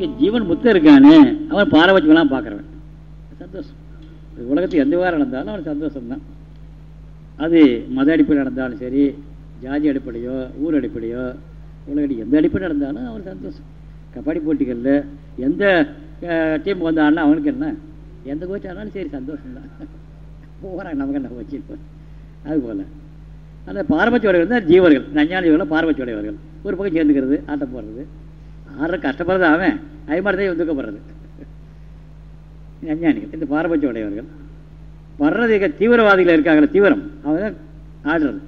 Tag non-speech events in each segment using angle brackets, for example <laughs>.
இங்கே ஜீவன் முத்தம் இருக்கானே அவன் பாரபட்சமெல்லாம் பார்க்குறவன். சந்தோஷம். உலகத்தில் எந்த வாரம் நடந்தாலும் அவன் சந்தோஷம்தான். அது மத அடிப்படையில் நடந்தாலும் சரி ஜாதி அடிப்படையோ ஊர் அடிப்படையோ உலகடி எந்த அடிப்படை நடந்தாலும் அவன் சந்தோஷம். கபடி போட்டிகளில் எந்த டீம் வந்தாலும் அவனுக்கு என்ன? எந்த கோச் ஆனாலும் சரி சந்தோஷம்தான். போகிறாங்க நமக்கு என்ன கோச்சு அதுபோல் அந்த பாரபட்ச தான் ஜீவர்கள். நஞ்சான ஜீவர்கள் பாரபட்சோடையவர்கள். ஒரு பக்கம் சேர்ந்துக்கிறது ஆட்டம் போடுறது. ஆடுற கஷ்டப்படுறது அவன். அது மாதிரி தான் துக்கப்படுறது அஞ்ஞானிகள் இந்த பாரபட்ச உடையவர்கள் வர்றது தீவிரவாதிகள் இருக்காங்களே தீவிரம். அவங்க தான் ஆடுறது.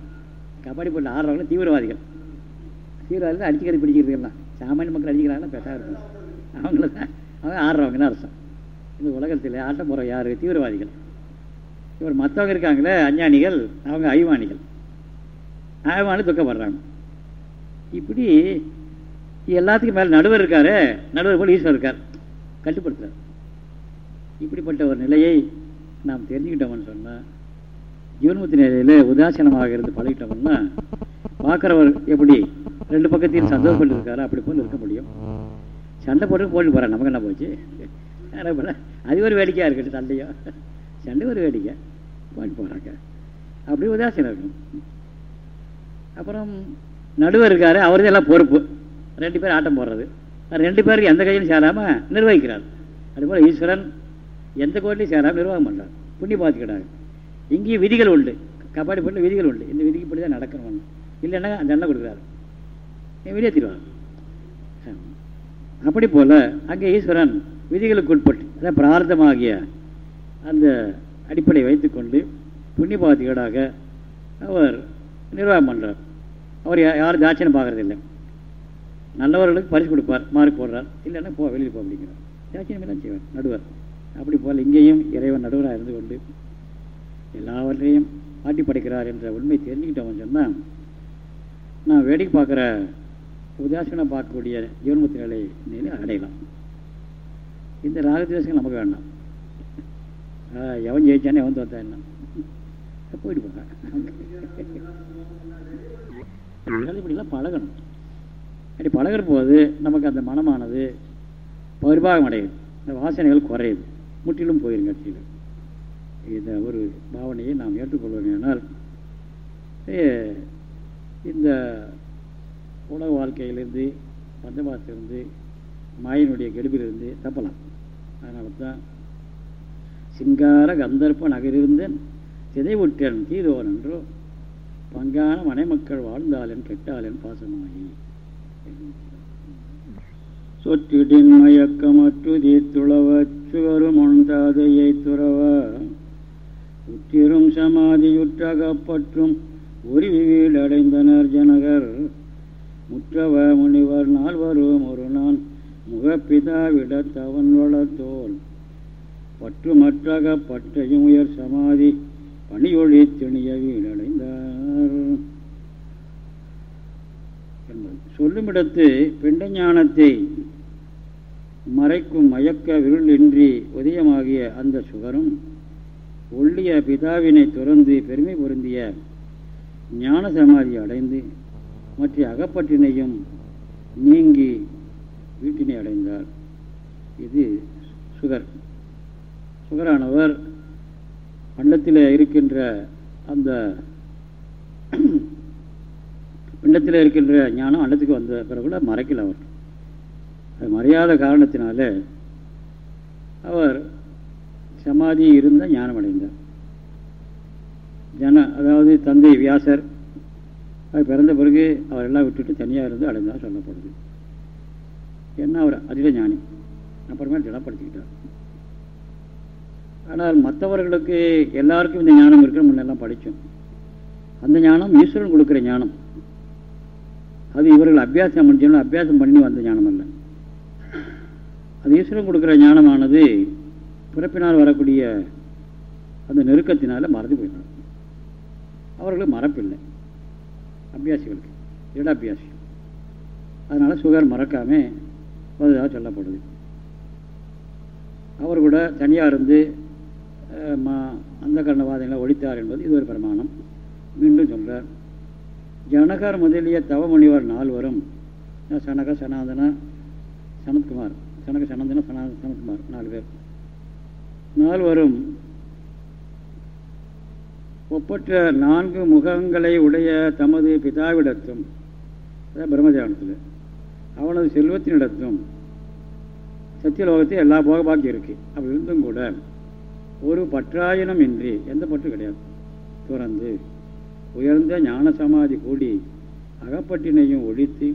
கபடி போட்டு ஆடுறவங்களும் தீவிரவாதிகள். தீவிரவாதிகள் அடிச்சுக்கிறது பிடிக்கிறது எல்லாம் சாமானிய மக்கள் அடிக்கிறாங்கன்னா பெட்டாக இருக்கும். அவங்கள தான் அவங்க ஆடுறவங்கன்னு அர்த்தம். இந்த உலகத்தில் ஆட்டம் போகிற யார்? தீவிரவாதிகள். இவர் மற்றவங்க இருக்காங்களே அஞ்ஞானிகள் அவங்க அபிமானிகள். அபிமானி துக்கப்படுறாங்க. இப்படி எல்லாத்துக்கும் மேலே நடுவர் இருக்காரு. நடுவர் போல் ஈஸ்வரர் இருக்கார். கட்டுப்படுத்துறார். இப்படிப்பட்ட ஒரு நிலையை நாம் தெரிஞ்சுக்கிட்டோம்னு சொன்னால் ஜீவன்முத்தி நிலையில் உதாசீனமாக இருந்து பழகிட்டோம்னா பார்க்குறவர் எப்படி ரெண்டு பக்கத்தையும் சந்தோஷப்பட்டு இருக்காரு அப்படி போல் இருக்க முடியும். சண்டை போட்டு போட்டு போகிறேன் நமக்கு என்ன போச்சு? அது ஒரு வேடிக்கையாக இருக்கட்டும் சண்டையோ. சண்டை ஒரு வேடிக்கை. போட்டு போகிறாங்க அப்படி உதாசீனம் இருக்கும். அப்புறம் நடுவர் இருக்காரு அவரது எல்லாம் பொறுப்பு. ரெண்டு பேர் ஆட்டம் போடுறது. ரெண்டு பேருக்கு எந்த கையிலும் சேராமல் நிர்வகிக்கிறார். அதுபோல் ஈஸ்வரன் எந்த கோயிலையும் சேராமல் நிர்வாகம் பண்ணுறார் புண்ணி பார்த்துக்கிறாங்க இங்கேயும் விதிகள் உண்டு. கபாடி போட்டு விதிகள் உண்டு. இந்த விதிக்கு இப்படி தான் நடக்கணும் இல்லைன்னா தண்டனை கொடுக்குறாரு. வெளியேற்றிடுவார் அப்படி போல் அங்கே ஈஸ்வரன் விதிகளுக்கு உட்பட்டு அதான் பிரார்த்தமாகிய அந்த அடிப்படையை வைத்துக்கொண்டு புண்ணிய பாத்திகளாக அவர் நிர்வாகம் பண்ணுறார் அவர் யாரும் தாட்சியம் பார்க்குறதில்லை. நல்லவர்களுக்கு பரிசு கொடுப்பார் மார்க் போடுறார். இல்லைன்னா போ வெளியில் போக அப்படிங்கிறார். தாட்சியம் எல்லாம் செய்வார் நடுவர். அப்படி போல் இங்கேயும் இறைவன் நடுவராக இருந்து கொண்டு எல்லாவற்றையும் ஆட்டி படைக்கிறார் என்ற உண்மை தெரிஞ்சுக்கிட்டோம்னு சொன்னால் நான் வேடிக்கை பார்க்குற உதாசீனம் பார்க்கக்கூடிய ஜீவன்முத்தி நிலை நிலை அடையலாம். இந்த ராகத்வேஷங்கள் நமக்கு வேண்டாம். எவன் ஜெயிச்சானே எவன் தோத்தா என்ன? போயிட்டு போங்க இப்படிலாம் பழகணும். அப்படி பழகிற போது நமக்கு அந்த மனமானது பரிபாகம் அடையுது அந்த வாசனைகள் குறையுது. முற்றிலும் போயிடும் கட்சியில். இந்த ஒரு பாவனையை நாம் ஏற்றுக்கொள்வோமேனால் இந்த உலக வாழ்க்கையிலிருந்து பந்தபாசத்திலிருந்து மாயினுடைய கெடுப்பிலிருந்து தப்பலாம். அதனால தான் சிங்கார கந்தர்ப்ப நகரிருந்தன் சிதைவுற்றன் தீதோன் என்றோ பங்கான மனைமக்கள் வாழ்ந்தாலன் கெட்டாலன் பாசமாகி சொற்றிடின் மயக்கமற்றுதி துளவ சுவரும் ஒன்றாதையை துறவ. உற்றிரும் சமாதியுற்றகப்பற்றும் ஒரு வீடடைந்தனர் ஜனகர். முற்றவ முனிவர் நால்வரும் ஒரு நான் முகப்பிதாவிட தவன் வளத்தோல் பற்றுமற்றக உயர் சமாதி பணியொழி திணிய வீடடைந்தார் சொல்லுமிடத்து பிண்ட ஞானத்தை மறைக்கும் மயக்க விருளின்றி உதயமாகிய அந்த சுகரும் ஒள்ளிய பிதாவினை துறந்து பெருமை பொருந்திய ஞான சமாதி அடைந்து மற்ற அகப்பற்றினையும் நீங்கி வீட்டினை அடைந்தார். இது சுகர். சுகரானவர் அண்டத்தில் இருக்கின்ற அந்த பிண்டத்தில் இருக்கின்ற ஞானம் அண்டத்துக்கு வந்த பிறகுல மறைக்கல அவர். அது மறையாத காரணத்தினால அவர் சமாதி இருந்த ஞானம் அடைந்தார் ஜன அதாவது தந்தை வியாசர் அவர் பிறந்த பிறகு அவரெல்லாம் விட்டுட்டு தனியாக இருந்து அடைந்தால் சொல்லப்படுது. என்ன அவர் அதிக ஞானி. அப்புறமே திடப்படுத்திக்கிட்டார். ஆனால் மற்றவர்களுக்கு எல்லாருக்கும் இந்த ஞானம் இருக்குன்னு முன்னெல்லாம் படித்தோம். அந்த ஞானம் ஈஸ்வரன் கொடுக்குற ஞானம். அது இவர்கள் அபியாசம் பண்ணிச்சாலும் அபியாசம் பண்ணி வந்த ஞானம் அல்ல அது ஈஸ்வரன் கொடுக்குற ஞானமானது பிறப்பினால் வரக்கூடிய அந்த நெருக்கத்தினால மறந்து போயிட்டாங்க அவர்களுக்கு மறப்பில்லை. அபியாசிகளுக்கு இட அபியாசி அதனால் சுகர் மறக்காமல் வந்ததாக சொல்லப்படுது. அவர் கூட தனியாக இருந்து அந்த கரணவாதங்களை ஒழித்தார் என்பது இது ஒரு பிரமாணம். மீண்டும் சொல்கிறார் ஜனகர் முதலிய தவமுனிவர் நால்வரும் சனக சனாதன சனத்குமார் சனக சனந்தன சனா சனத்குமார் நாலு பேர். நால்வரும் ஒப்பற்ற நான்கு முகங்களை உடைய தமது பிதாவிடத்தும் அதாவது பிரம்மஜானத்தில் அவனது செல்வத்தினிடத்தும் சத்தியலோகத்தில் எல்லா போகபாக்கியம் இருக்குது அப்படி இருந்தும் கூட ஒரு பற்றாயினம் இன்றி எந்த பற்று கிடையாது. துறந்து உயர்ந்த ஞான சமாதி கூடி அகப்பட்டினையும் ஒழித்து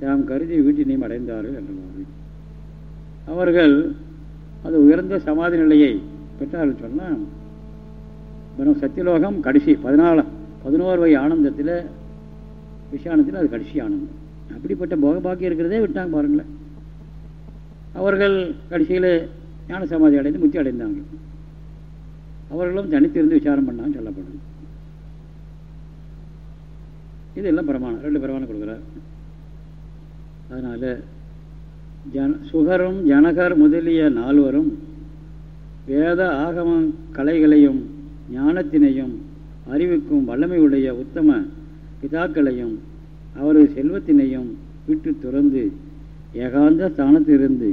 தாம் கருதி வீட்டினையும் அடைந்தார்கள் என்றவாறு அவர்கள் அது உயர்ந்த சமாதி நிலையை பெற்றார்கள் சொன்னால் வெறும் சத்தியலோகம் கடைசி பதினாலு பதினோரு வகை ஆனந்தத்தில் விஷயானத்தில் அது கடைசி ஆனந்தம். அப்படிப்பட்ட போகபாக்கியம் இருக்கிறதே விட்டாங்க பாருங்களேன். அவர்கள் கடைசியில் ஞான சமாதி அடைந்து முத்தி அடைந்தாங்க. அவர்களும் தனித்திருந்து விசாரம் பண்ணான்னு சொல்லப்படுது. இதெல்லாம் பிரமாணம். ரெண்டு பிரமாணம் கொடுக்குறார் அதனால் ஜன சுகரும் ஜனகர் முதலிய நால்வரும் வேத ஆகம கலைகளையும் ஞானத்தினையும் அறிவிக்கும் வல்லமையுடைய உத்தம பிதாக்களையும் அவரது செல்வத்தினையும் விட்டு துறந்து ஏகாந்த ஸ்தானத்திலிருந்து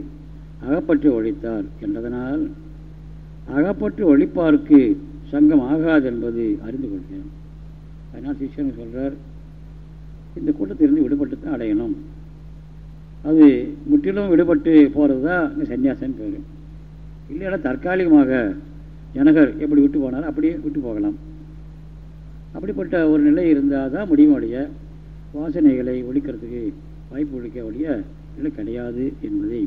அகப்பற்று ஒழித்தார் என்றதனால் அகப்பற்று ஒழிப்பார்க்கு சங்கம் ஆகாது என்பது அறிந்து கொள்கிறேன். அதனால் சிஷ்யன் சொல்கிறார் இந்த கூட்டத்திலிருந்து விடுபட்டு தான் அடையணும். அது முற்றிலும் விடுபட்டு போகிறது தான் இங்கே சன்னியாசன் பேர். இல்லைன்னா தற்காலிகமாக ஜனகர் எப்படி விட்டு போனாலும் அப்படியே விட்டு போகலாம். அப்படிப்பட்ட ஒரு நிலை இருந்தால் தான் முடியுமுடைய வாசனைகளை ஒழிக்கிறதுக்கு வாய்ப்பு ஒழிக்க ஒழிய நிலை கிடையாது என்பதை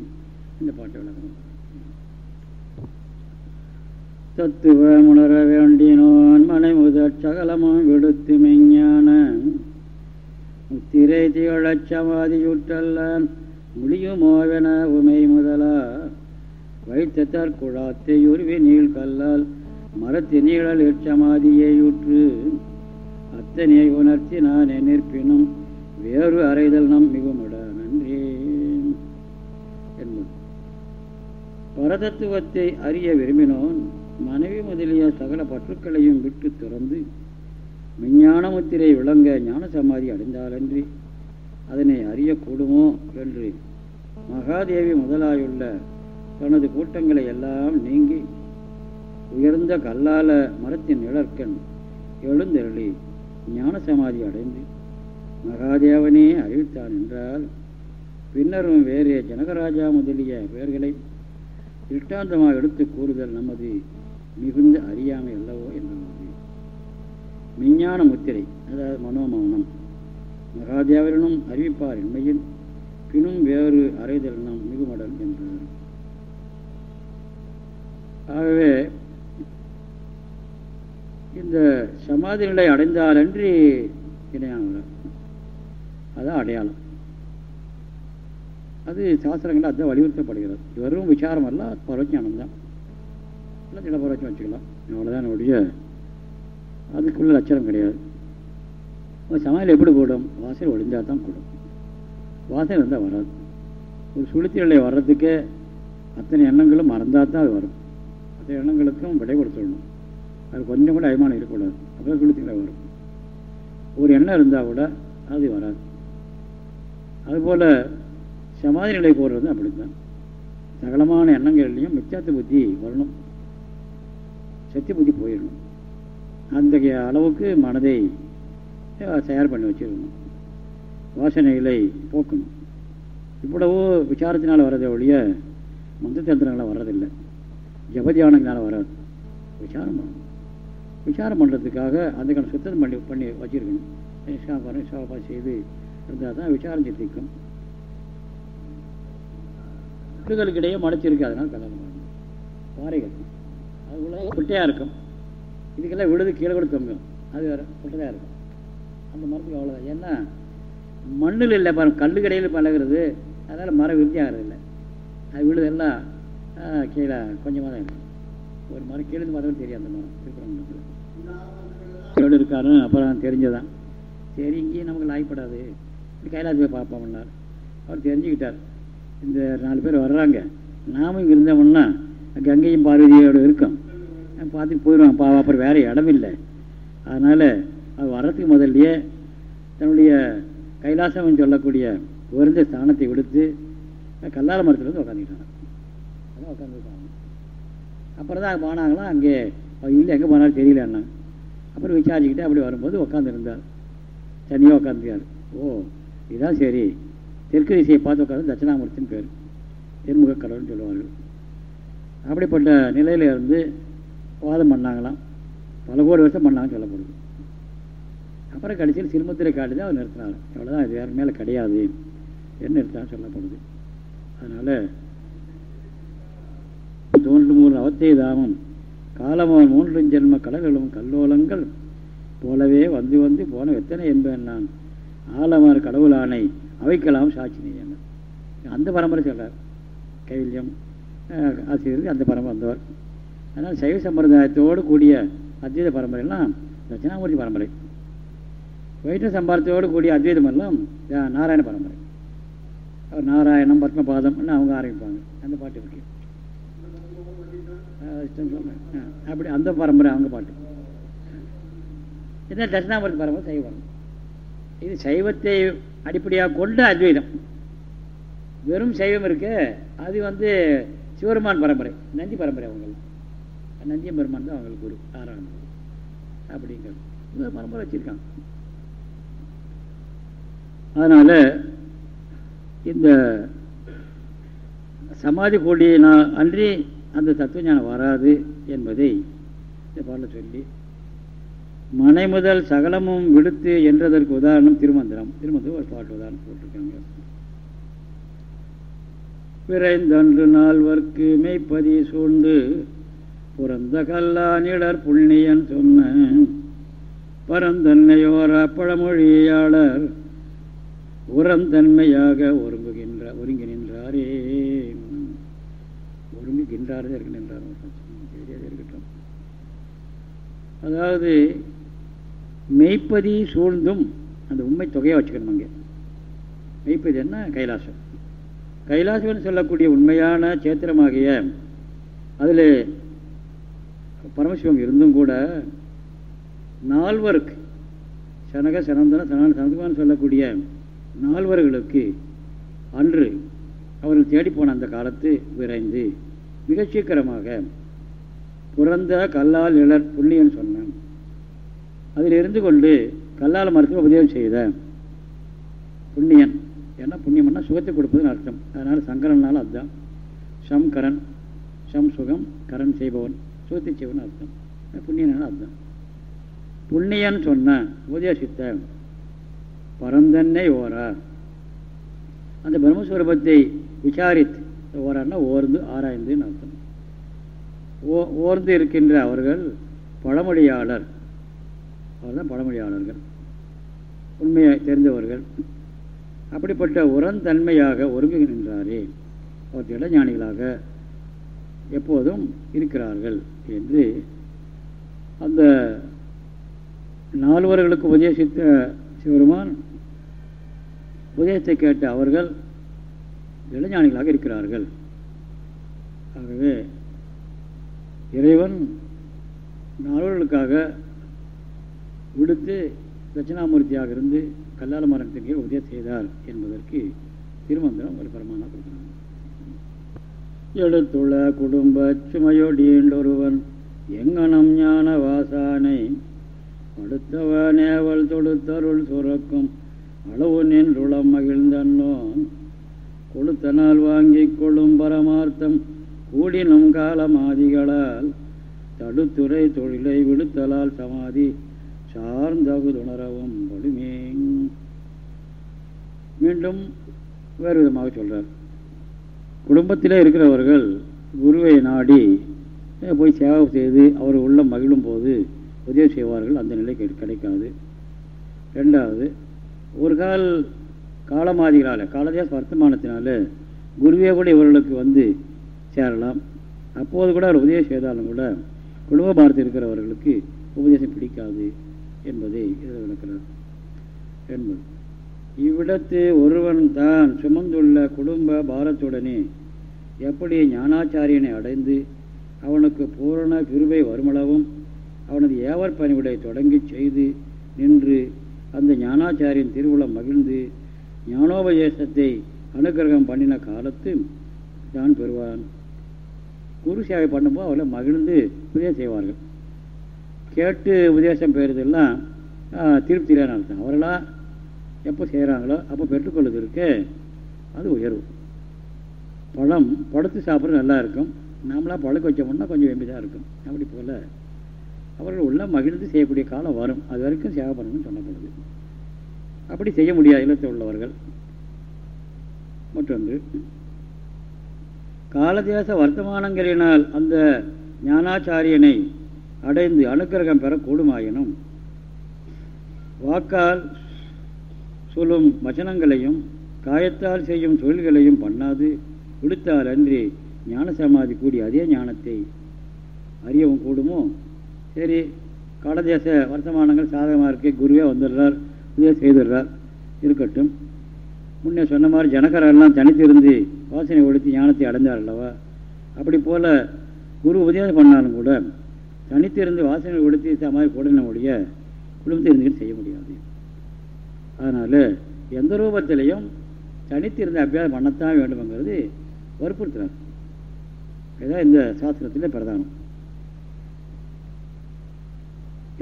இந்த பாட்டை விளக்கணும். தத்துவ உணர வேண்டினோன் மனை முதற் சகலமும் விடுத்து மெஞ்ஞான திரை திழச்சமாதியூற்றல்ல முடியுமோவென உமை முதலா. வைத்தத்தார் குழாத்தை உருவி நீள் கல்லால் மரத்தி நீழல் எச்சமாதியேயுற்று அத்தனை உணர்த்தி நான் நிற்பினும் வேறு அறைதல் நம் மிகுமிட நன்றே. என்பது. பரதத்துவத்தை அறிய விரும்பினோன் மனைவி முதலிய சகல பற்றுக்களையும் விட்டு துறந்து விஞ்ஞான முத்திரை விளங்க ஞான சமாதி அடைந்தாலன்றி அதனை அறியக்கூடுமோ என்று மகாதேவி முதலாயுள்ள தனது கூட்டங்களை எல்லாம் நீங்கி உயர்ந்த கல்லால மரத்தின் நிழற்கண் எழுந்தருளி ஞான சமாதி அடைந்து மகாதேவனே அறிவித்தான் என்றால் பின்னரும் வேறு ஜனகராஜா முதலிய பெயர்களை திருஷ்டாந்தமாக எடுத்து கூறுதல் நமது மிகுந்த அறியாமை அல்லவோ என்றது மெஞ்ஞான முத்திரை அதாவது மனோமௌனம். மகாதேவரனும் அறிவிப்பார் இன்மையில் பினும் வேறு அறைதல் நாம் மிகுமடல் என்றார் ஆகவே இந்த சமாதி நிலை அடைந்தாலன்றி இணையானவர். அதான் அடையாளம். அது சாஸ்திரங்கள் அதுதான் வலியுறுத்தப்படுகிறது. வெறும் விசாரம் அல்ல பரவஞானம் தான் இல்லை திடபரவச்சம் வச்சுக்கலாம். அவ்வளோதான் என்னுடைய அதுக்குள்ள லட்சணம் கிடையாது. சமையல் எப்படி கூடும்? வாசல் ஒழிஞ்சால் தான் கூடும். வாசனை இருந்தால் வராது. ஒரு சுளுத்தி வர்றதுக்கே அத்தனை எண்ணங்களும் மறந்தால் தான் அது வரும். அத்தனை எண்ணங்களுக்கும் விடை கொடுத்துடணும். அது கொஞ்சம் கூட அபிமானம் இருக்கக்கூடாது. அப்போ சுளுத்தி நிலை வரும். ஒரு எண்ணம் இருந்தால் கூட அது வராது. அதுபோல் சமாதி நிலை போடுறது அப்படித்தான். சகலமான எண்ணங்கள்லையும் மிச்சாத்த புத்தி வரணும். சத்திய புத்தி போயிடணும். அத்தகைய அளவுக்கு மனதை தயார் பண்ணி வச்சிருக்கணும். வாசனைகளை போக்கணும். இவ்வளவோ விசாரத்தினால் வர்றதை ஒழிய மந்த வர்றதில்லை. ஜபதியானங்களால் வராது விசாரம் பண்ணணும். விசாரம் பண்ணுறதுக்காக அந்த கணக்கு சுத்தம் பண்ணி பண்ணி வச்சுருக்கணும். நிஷாபாரம் நிஷாபாரம் செய்து இருந்தால் தான் விசாரம் சித்திக்கும். புட்டுகளுக்கிடையே மடைச்சிருக்கு அதனால் கலந்து பாறைகள் அது உலக குட்டையாக இருக்கும். இதுக்கெல்லாம் விழுது கீழே கூட தொங்கும். அது வேறு குட்டதாக இருக்கும். அந்த மரத்துக்கு அவ்வளோதான் ஏன்னா மண்ணில் இல்லை பாருங்க கல்லு கடையில் பழகிறது அதனால் மரம் விருத்தி ஆகிறது இல்லை அது விழுதெல்லாம் கீழே கொஞ்சமாக தான் இருக்கும். ஒரு மரம் கீழே மரம் தெரியும் அந்த மரம். திருப்பரங்குன்றத்தில் எவ்வளோ இருக்காருன்னு அப்புறம் தெரிஞ்சதான். சரி இங்கேயும் நமக்கு லாய்ப்படாது. இப்படி கைலாஸ் போய் பார்ப்போம்னார் அவர் தெரிஞ்சுக்கிட்டார். இந்த நாலு பேர் வர்றாங்க. நாமும் இங்கே இருந்தோம்னா கங்கையும் பார்வதியோடு இருக்கோம். பார்த்துட்டு போயிடுவான். பாவம் அப்புறம் வேறு இடம் இல்லை. அதனால் அது வர்றதுக்கு முதல்லையே தன்னுடைய கைலாசம் சொல்லக்கூடிய உயர்ந்த ஸ்தானத்தை விடுத்து கல்லால மரத்தில் வந்து உட்காந்துக்கிட்டாங்க அதான் உட்காந்துருக்காங்க அப்புறம் தான் போனாங்களாம் அங்கே இல்லை எங்கே போனாலும் தெரியல என்ன அப்புறம் விசாரிச்சுக்கிட்டு அப்படி வரும்போது உட்காந்துருந்தார் தனியாக உட்காந்துருக்கார் ஓ இதுதான் சரி. தெற்கு திசையை பார்த்து உட்காந்து தட்சிணாமூர்த்தின்னு பேர். தென்முக கடவுள்னு சொல்லுவார்கள். அப்படிப்பட்ட நிலையில் இருந்து வாதம் பண்ணாங்களாம். பல கோடி வருஷம் பண்ணாங்கன்னு சொல்லப்படுது. அப்புறம் கடைசியில் சிறுமத்திரை காட்டி தான் அவர் நிறுத்தினார். அவ்வளோதான் இது வேறு மேலே கிடையாது. என்ன நிறுத்தான்னு சொல்லப்படுது. அதனால் தோன்று மூன்று அவத்தை தாமம் காலமவன் மூன்று ஜென்ம கடல்களும் கல்லோலங்கள் போலவே வந்து வந்து போன எத்தனை என்பேன் நான். ஆலமர் கடவுளானை அவைக்கலாம் சாட்சி நெய்யாங்க அந்த பரம்பரை சொல்கிறார் கைவில்யம் ஆசிரியர் அந்த பரம்பரை வந்தவர். அதனால் சைவ சம்பிரதாயத்தோடு கூடிய அத்வைத பரம்பரைலாம் தட்சிணாமூர்த்தி பரம்பரை. வைத்த சம்பாரத்தோடு கூடிய அத்வைதம் எல்லாம் நாராயண பரம்பரை. அவர் நாராயணம் பத்மபாதம்னு அவங்க ஆரம்பிப்பாங்க. அந்த பாட்டு இருக்கு. அப்படி அந்த பரம்பரை அவங்க பாட்டு. இது தட்சிணாமூர்த்தி பரம்பரை சைவ பரம்பரை. இது சைவத்தை அடிப்படையாக கொண்ட அத்வைதம். வெறும் சைவம் இருக்கு அது வந்து சிவருமான் பரம்பரை நந்தி பரம்பரை அவங்களுக்கு. நந்திய பெருமான் தான் அவங்களுக்கு குரு ஆறாம் அப்படிங்கிறது பரம்பரை வச்சிருக்காங்க. அதனால இந்த சமாதி கூடிய அன்றி அந்த தத்துவ ஞானம் வராது என்பதை இந்த பாடல சொல்லி மனை முதல் சகலமும் விடுத்து என்றதற்கு உதாரணம் திருமந்திரம். திருமந்திரம் ஒரு பாட்டு உதாரணம் போட்டிருக்காங்க. விரைந்தன்று நால்வர்க்கு மெய்ப்பதி சூழ்ந்து புறந்த கல்லானிடர் புண்ணியன் சொன்ன பரந்தன்னையோர பழமொழியாளர் உரந்தன்மையாக ஒருங்குகின்ற ஒருங்கி நின்றாரே ஒருங்குகின்றாரே இருக்கின்றார். இருக்கட்டும். அதாவது மெய்ப்பதி சூழ்ந்தும் அந்த உண்மை தொகையை வச்சுக்கணும் அங்கே. மெய்ப்பதி என்ன? கைலாசம். கைலாசம்னு சொல்லக்கூடிய உண்மையான சேத்திரமாகிய அதில் பரமசிவம் இருந்தும் கூட நால்வருக்கு சனக சனந்தன சனான சனந்தமான்னு சொல்லக்கூடிய நால்வர்களுக்கு அன்று அவர்கள் தேடிப்போன அந்த காலத்து விரைந்து மிக சீக்கிரமாக பிறந்த கல்லால் இளர் புண்ணியன் சொன்னான். அதில் இருந்து கொண்டு கல்லால் மரத்தில் உபதேசம் செய்த புண்ணியன். ஏன்னா புண்ணியம்னா சுகத்தை கொடுப்பதுன்னு அர்த்தம். அதனால் சங்கரனால் அதுதான் சம் கரன் சம் சுகம் கரன் செய்பவன். சுகத்தை செய்வன் அர்த்தம் புண்ணியனால அர்த்தம் புண்ணியன் சொன்ன உபதேசித்த பரந்தன்னை ஓரா அந்த பிரம்மஸ்வரூபத்தை விசாரித்து ஓரான்னா ஓர்ந்து ஆராய்ந்துன்னு அர்த்தம் ஓ ஓர்ந்து இருக்கின்ற அவர்கள் பழமொழியாளர். அவர்தான் பழமொழியாளர்கள். உண்மையை தெரிந்தவர்கள். அப்படிப்பட்ட உரந்தன்மையாக ஒருங்குகின்றாரே அவர் இளஞானிகளாக எப்போதும் இருக்கிறார்கள். என்று அந்த நால்வர்களுக்கு உபதேசித்த சிவருமான் உபதேசத்தை கேட்ட அவர்கள் இளஞானிகளாக இருக்கிறார்கள். ஆகவே இறைவன் நால்வர்களுக்காக விடுத்து தட்சிணாமூர்த்தியாக இருந்து கல்லால கீழ் உதவி செய்தார் என்பதற்கு திருமந்திரம் ஒரு பிரமாணம் கொடுக்கிறாங்க எடுத்துள்ள குடும்ப சுமையொடியொருவன் எங்கனம் ஞான வாசானை அடுத்தவனேவல் தொடுத்தருள் சுரக்கும் அளவு நின்றுளம் மகிழ்ந்தன்னோன். கொளுத்தனால் வாங்கி கொள்ளும் பரமார்த்தம் கூடினும் காலமாதிகளால் தடுத்துறை தொழிலை விடுத்தலால் சமாதி சார்ந்தகுதுணரவும் படுமே மீண்டும் வேறு விதமாக சொல்றார். குடும்பத்திலே இருக்கிறவர்கள் குருவை நாடி போய் சேவை செய்து அவர் உள்ள மகிழும் போது உதவி செய்வார்கள் அந்த நிலை கிடைக்காது. ரெண்டாவது ஒரு கால் காலமாதிகளால் காலதேச வர்த்தமானத்தினால குருவே கூட இவர்களுக்கு வந்து சேரலாம். அப்போது கூட அவர் உதவி செய்தாலும் கூட குடும்ப பாரத்தில் இருக்கிறவர்களுக்கு உபதேசம் பிடிக்காது என்பதை இதில் விளக்கிறார். என்பது. இவ்விடத்து ஒருவன் தான் சுமந்துள்ள குடும்ப பாரத்துடனே எப்படி ஞானாச்சாரியனை அடைந்து அவனுக்கு பூரண கிருபை வருமளவும் அவனது ஏவர் பணிவிடை தொடங்கி செய்து நின்று அந்த ஞானாச்சாரியின் திருவுளம் மகிழ்ந்து ஞானோபதேசத்தை அனுக்கிரகம் பண்ணின காலத்து தான் பெறுவான். குரு சேவை பண்ணும்போது அவளை மகிழ்ந்து உபதேசம் செய்வார்கள். கேட்டு உபதேசம் பெறுதெல்லாம் திருப்தியிலான அர்த்தம். அவர்களாக எப்போ செய்கிறாங்களோ அப்போ பெற்றுக்கொள்வதற்கு அது உயர்வு. பழம் படுத்து சாப்பிட்றது நல்லா இருக்கும் நாமளாக பழக்க வச்சோம்னா கொஞ்சம் வெம்பிதான் இருக்கும். அப்படி போல் அவர்கள் உள்ள மகிழ்ந்து செய்யக்கூடிய காலம் வரும். அது வரைக்கும் சேவை பண்ணணும்னு சொல்லப்படுது அப்படி செய்ய முடியாது. இல்லத்தில் உள்ளவர்கள். மற்றொன்று காலதேச வர்த்தமானங்களினால் அந்த ஞானாச்சாரியனை அடைந்து அனுக்கிரகம் பெறக்கூடுமாயினும் வாக்கால் சொல்லும் வச்சனங்களையும் காயத்தால் செய்யும் தொழில்களையும் பண்ணாது. விடுத்தால் அன்றி ஞான சமாதி கூடி அதே ஞானத்தை அறியவும் கூடுமோ? சரி கடதேச வர்த்தமானங்கள் சாதகமாக இருக்க குருவே வந்துடுறார் இதே செய்துடுறார். இருக்கட்டும். முன்னே சொன்ன மாதிரி ஜனகரெல்லாம் தனித்திருந்து வாசனை ஒழித்து ஞானத்தை அடைந்தார் அல்லவா? அப்படி போல் குரு உபதேசம் பண்ணாலும் கூட தனித்திருந்து வாசனை ஒழித்து மாதிரி கூட குடும்பத்தை இருந்து செய்ய முடியாது. அதனால் எந்த ரூபத்திலையும் தனித்திருந்து அபியாசம் பண்ணத்தான் வேண்டும்ங்கிறது வற்புறுத்துறார் இதுதான் இந்த சாஸ்திரத்தில் பிரதானம்.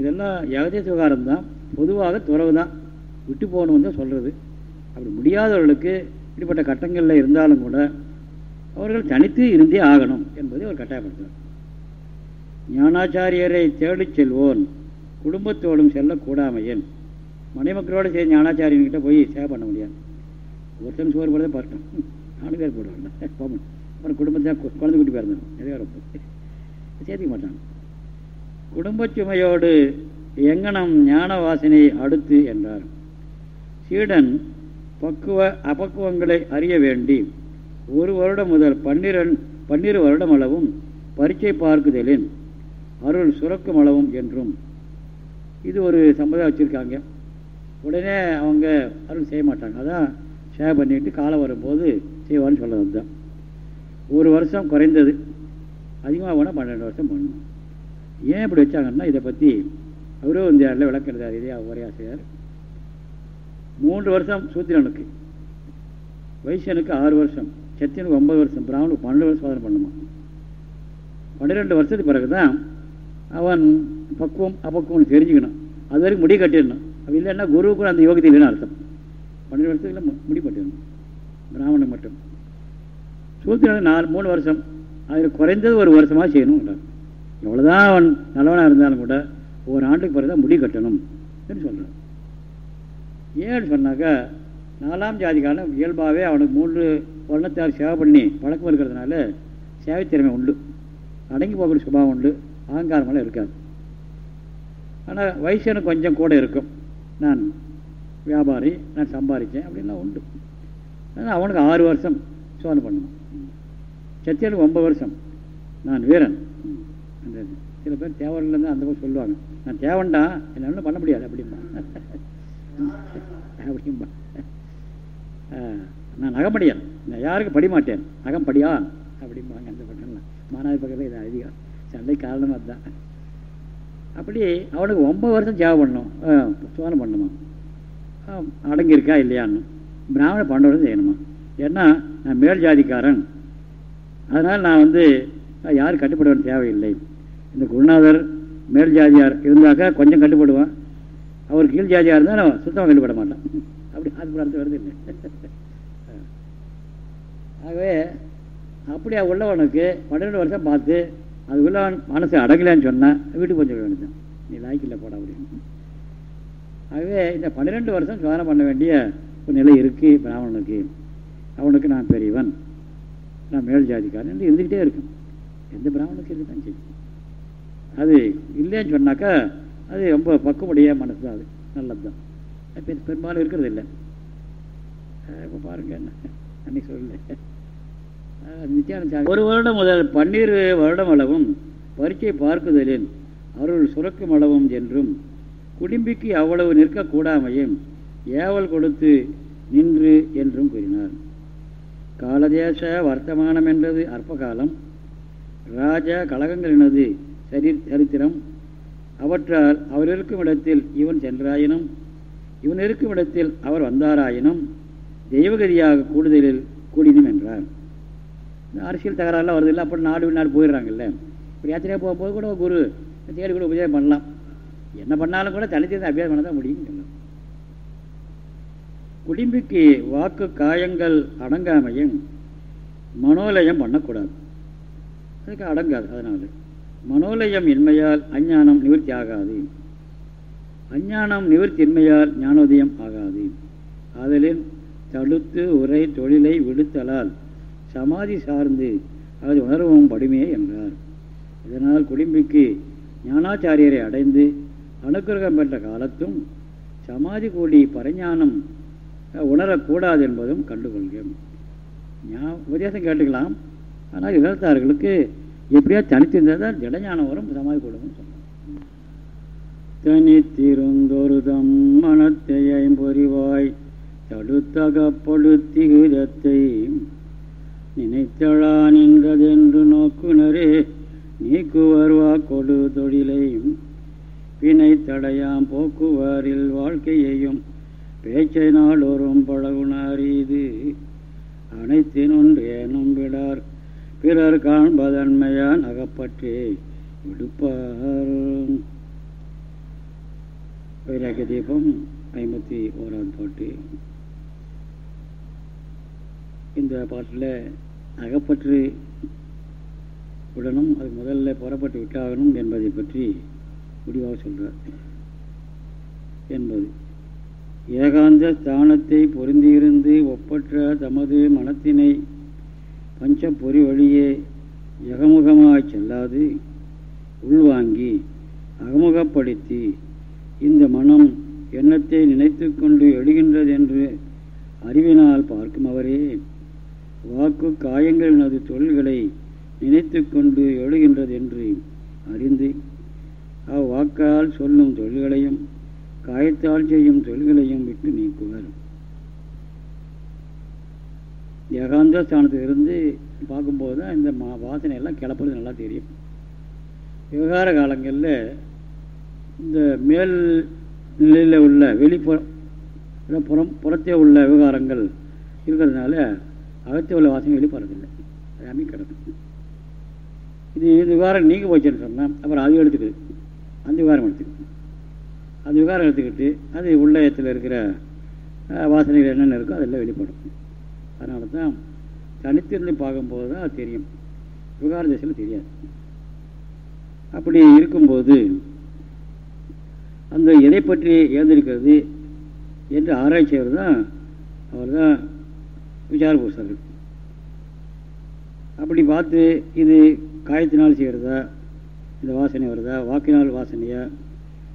இதெல்லாம் ஏகதேச விவகாரம் தான் பொதுவாக துறவு தான் விட்டு போகணும்னு தான் சொல்கிறது அப்படி முடியாதவர்களுக்கு இப்படிப்பட்ட கட்டங்களில் இருந்தாலும் கூட அவர்கள் தனித்து இருந்தே ஆகணும் என்பதை அவர் கட்டாயப்படுத்துகிறார் ஞானாச்சாரியரை தேடி செல்வோன் குடும்பத்தோடும் செல்லக்கூடாமையன். மனைமக்களோடு சேர்ந்து ஞானாச்சாரியன்கிட்ட போய் சேவை பண்ண முடியாது. ஒருத்தன் சோறு போடுறதே பார்க்கணும் நாலு பேர் போடுவாங்க. கோமன் அப்புறம் குடும்பத்தை குழந்தை குட்டி பிறந்தோம் எதே சேர்த்துக்க மாட்டாங்க. குடும்ப சுமையோடு எங்கனம் ஞான வாசனை அடுத்து என்றார். சீடன் பக்குவ அபக்குவங்களை அறிய வேண்டி ஒரு வருடம் முதல் பன்னிரன் பன்னிரு வருடம் அளவும் பரீட்சை பார்க்குதலின் அருள் சுரக்கும் அளவும் என்றும் இது ஒரு சம்பிரதாயம் வச்சுருக்காங்க. உடனே அவங்க அருள் செய்ய மாட்டாங்க. அதான் ஷேர் பண்ணிட்டு காலம் வரும்போது செய்வான்னு சொல்கிறது தான் ஒரு வருஷம் குறைந்தது. அதிகமாக போனால் பன்னெண்டு வருஷம் பண்ணணும் ஏன் இப்படி வச்சாங்கன்னா இதை பற்றி அவரும் இந்த இடத்துல விளக்கிறதார் இதே ஒரே ஆசையார் மூன்று வருஷம் சூத்திரனுக்கு. வைசியனுக்கு ஆறு வருஷம். சத்தியனுக்கு ஒன்பது வருஷம். பிராமணுக்கு பன்னெண்டு வருஷம் சோதனை பண்ணுமா? பன்னிரெண்டு வருஷத்துக்கு பிறகு தான் அவன் பக்குவம் அப்பக்குவம்னு தெரிஞ்சுக்கணும். அது வரைக்கும் முடி கட்டிடணும். அப்படி இல்லைன்னா குருவுக்கு அந்த யோகத்தில் இல்லைன்னு அர்த்தம். பன்னெண்டு வருஷத்துல முடி கட்டிடணும். பிராமணன் மட்டும். சூத்திரன் நாலு மூணு வருஷம். அதில் குறைந்தது ஒரு வருஷமாக செய்யணும் எவ்வளோதான் அவன் நல்லவனாக இருந்தாலும் கூட ஒரு ஆண்டுக்கு பிறகு தான் முடி கட்டணும் சொல்கிறான் ஏன்னு சொன்னாக்கா நாலாம் ஜாதிக்காரன் இயல்பாகவே அவனுக்கு மூன்று வருணத்தார் சேவை பண்ணி பழக்கம் இருக்கிறதுனால சேவைத்திறமை உண்டு. அடங்கி போகிற சுபாவம் உண்டு. அகங்காரமெல்லாம் இருக்காது. ஆனால் வயசனுக்கு கொஞ்சம் கூட இருக்கும். நான் வியாபாரி நான் சம்பாதிச்சேன் அப்படின்லாம் உண்டு. அவனுக்கு ஆறு வருஷம் சோதனை பண்ணணும். சத்தியனுக்கு ஒன்பது வருஷம். நான் வீரன். அந்த சில பேர் தேவரிலேருந்து அந்த பக்கம் சொல்லுவாங்க. நான் தேவன்டா என்ன ஒன்றும் பண்ண முடியாது அப்படிம்பா. அப்படிம்பா. நான் நகமடியன் நான் யாருக்கும் படி மாட்டேன்? அப்படிம்பாங்க அந்த பக்கம்லாம். மாநாடு பக்கத்தில் இது அதிகம். சண்டை காரணம் அதுதான். அப்படி அவனுக்கு ஒம்பது வருஷம் சேவை பண்ணணும். சோதனை பண்ணணுமா? அடங்கியிருக்கா இல்லையான்னு. பிராமண பன்னெண்டு செய்யணுமா? ஏன்னா நான் மேல் ஜாதிக்காரன். அதனால் நான் வந்து யார் கட்டுப்பட தேவையில்லை. இந்த குருநாதர் மேல் ஜாதியார் இருந்தாக்கா கொஞ்சம் கட்டுப்படுவான். அவர் கீழ் ஜாதியாக இருந்தால் நான் சுத்தமாக கட்டுப்பட மாட்டான். அப்படி அது அர்த்தம் வருது இல்லை. ஆகவே அப்படியா உள்ளவனுக்கு பன்னெண்டு வருஷம் பார்த்து அது உள்ளவன் மனசு அடங்கலைன்னு சொன்னால் வீட்டுக்கு கொஞ்சம் வேண்டியதான் நீ லாய்க்கில்லை போட அப்படின்னு. ஆகவே இந்த பன்னிரெண்டு வருஷம் சோதனை பண்ண வேண்டிய நிலை இருக்குது பிராமணனுக்கு அவனுக்கு. நான் பெரியவன். நான் மேல் ஜாதிக்காரன் என்று இருந்துக்கிட்டே இருக்கும் எந்த பிராமணுக்கு இருக்குதான் செய்யும். அது இல்லைன்னு சொன்னாக்கா அது ரொம்ப பக்குமுடைய மனசு தான் அது. நல்லது தான் இப்போ பெரும்பாலும் இருக்கிறது இல்லை இப்போ பாருங்க என்ன. அன்னைக்கு சொல்லல. நித்தியானந்த ஒரு வருடம் முதல் பன்னீர் வருடம் அளவும் பரீட்சை பார்க்குதலின் அருள் சுரக்கும் அளவும் என்றும் குடும்பிக்கு அவ்வளவு நிற்கக்கூடாமையும் ஏவல் கொடுத்து நின்று என்றும் கூறினார். காலதேச வர்த்தமானம் என்றது அற்பகாலம். ராஜ கழகங்களினது சரி சரித்திரம். அவற்றால் அவர் இருக்கும் இடத்தில் இவன் சென்றாயினும் இவன் இருக்கும் இடத்தில் அவர் வந்தாராயினும் தெய்வகதியாக கூடுதலில் கூடினும் என்றார். அரசியல் தகராறுலாம் வருது இல்லை அப்புறம் நாடு நாடு போயிடுறாங்கல்ல. இப்படி யாத்திரையாக போகும்போது கூட குரு தேடி கூட உபயோகம் பண்ணலாம். என்ன பண்ணாலும் கூட தனித்திருந்து அபியாசம் பண்ண தான் முடியும் சொல்லலாம். குடிம்பிக்கு வாக்கு காயங்கள் அடங்காமையும் மனோலயம் பண்ணக்கூடாது. அதுக்கு அடங்காது அதனால். மனோலயம் இன்மையால் அஞ்ஞானம் நிவர்த்தி ஆகாது. அஞ்ஞானம் நிவர்த்தி இன்மையால் ஞானோதயம் ஆகாது. அதிலின் தடுத்து உரை தொழிலை விடுத்தலால் சமாதி சார்ந்து அது உணர்வும் படுமே என்றார். இதனால் குடிம்பிக்கு ஞானாச்சாரியரை அடைந்து அனுக்கிரகம் பெற்ற காலத்தும் சமாதி கூடி பரஞானம் உணரக்கூடாது என்பதும் கண்டுகொள்கிறோம் உபதேசம் கேட்டுக்கலாம். ஆனால் இழத்தார்களுக்கு எப்படியா தனித்திருந்தால் தான் ஜடஞானம் வரும் சமாதி கூடவும் சொன்னார் தனித்திருந்தொருதம் மனத்தை ஐம்பொறிவாய் தடுத்தகப்படுத்திகிதத்தை நினைத்தழா நின்றதென்று நோக்குனரே நீக்குவர்வா கொடு தொழிலையும் பிணை தடையாம் போக்குவரில் வாழ்க்கையையும் பேச்சை இது. பழகுணாரீது அனைத்தினொன்றேனும் விடார் பிறர் காண்பதன்மையான் அகப்பற்றே விடுப்பார் வைராக்கிய தீபம் ஐம்பத்தி ஓராம் பாட்டு. இந்த பாட்டில் அகப்பற்று உடனும் அது முதல்ல புறப்பட்டு விட்டாகணும் என்பதை பற்றி முடிவாக சொல்கிறார் என்பது. ஏகாந்த ஸ்தானத்தை பொருந்தியிருந்து ஒப்பற்ற தமது மனத்தினை பஞ்ச பொறி வழியே எகமுகமாய் செல்லாது உள்வாங்கி அகமுகப்படுத்தி இந்த மனம் எண்ணத்தை நினைத்து கொண்டு எழுகின்றது என்று அறிவினால் பார்க்கும் அவரே வாக்கு காயங்களினது தொழில்களை நினைத்து கொண்டு எழுகின்றது என்று அறிந்து அவ்வாக்கால் சொல்லும் தொழில்களையும் காயத்தால் செய்யும் தொழில்களையும் விட்டு நீக்குவர் ஏகாந்த ஸ்தானத்திலிருந்து பார்க்கும்போது தான் இந்த மா வாசனையெல்லாம் கிளப்புறது நல்லா தெரியும். விவகார காலங்களில் இந்த மேல் நிலையில் உள்ள வெளிப்புற புறம் புறத்தே உள்ள விவகாரங்கள் இருக்கிறதுனால அகத்தே உள்ள வாசனை வெளிப்படுறதில்லை. எல்லாமே கிடக்கும் இது இந்த விவகாரம் நீங்க போச்சுன்னு சொன்னால் அப்புறம் அது எடுத்துக்குது. அந்த விவகாரம் எடுத்துக்குது. அந்த விகாரம் எடுத்துக்கிட்டு அது உள்ளயத்தில் இருக்கிற வாசனைகள் என்னென்ன இருக்கோ அதெல்லாம் வெளிப்படும். அதனால தான் தனித்திருந்து பார்க்கும்போது தான் அது தெரியும். விகார திசையில் தெரியாது. அப்படி இருக்கும்போது அந்த எதை பற்றி ஏந்திருக்கிறது என்று ஆராய்ச்சியவர் தான் அவர் தான் விசார புருஷர்கள் அப்படி பார்த்து இது காயத்தினால் செய்கிறதா இந்த வாசனை வருதா வாக்கினால் வாசனையாக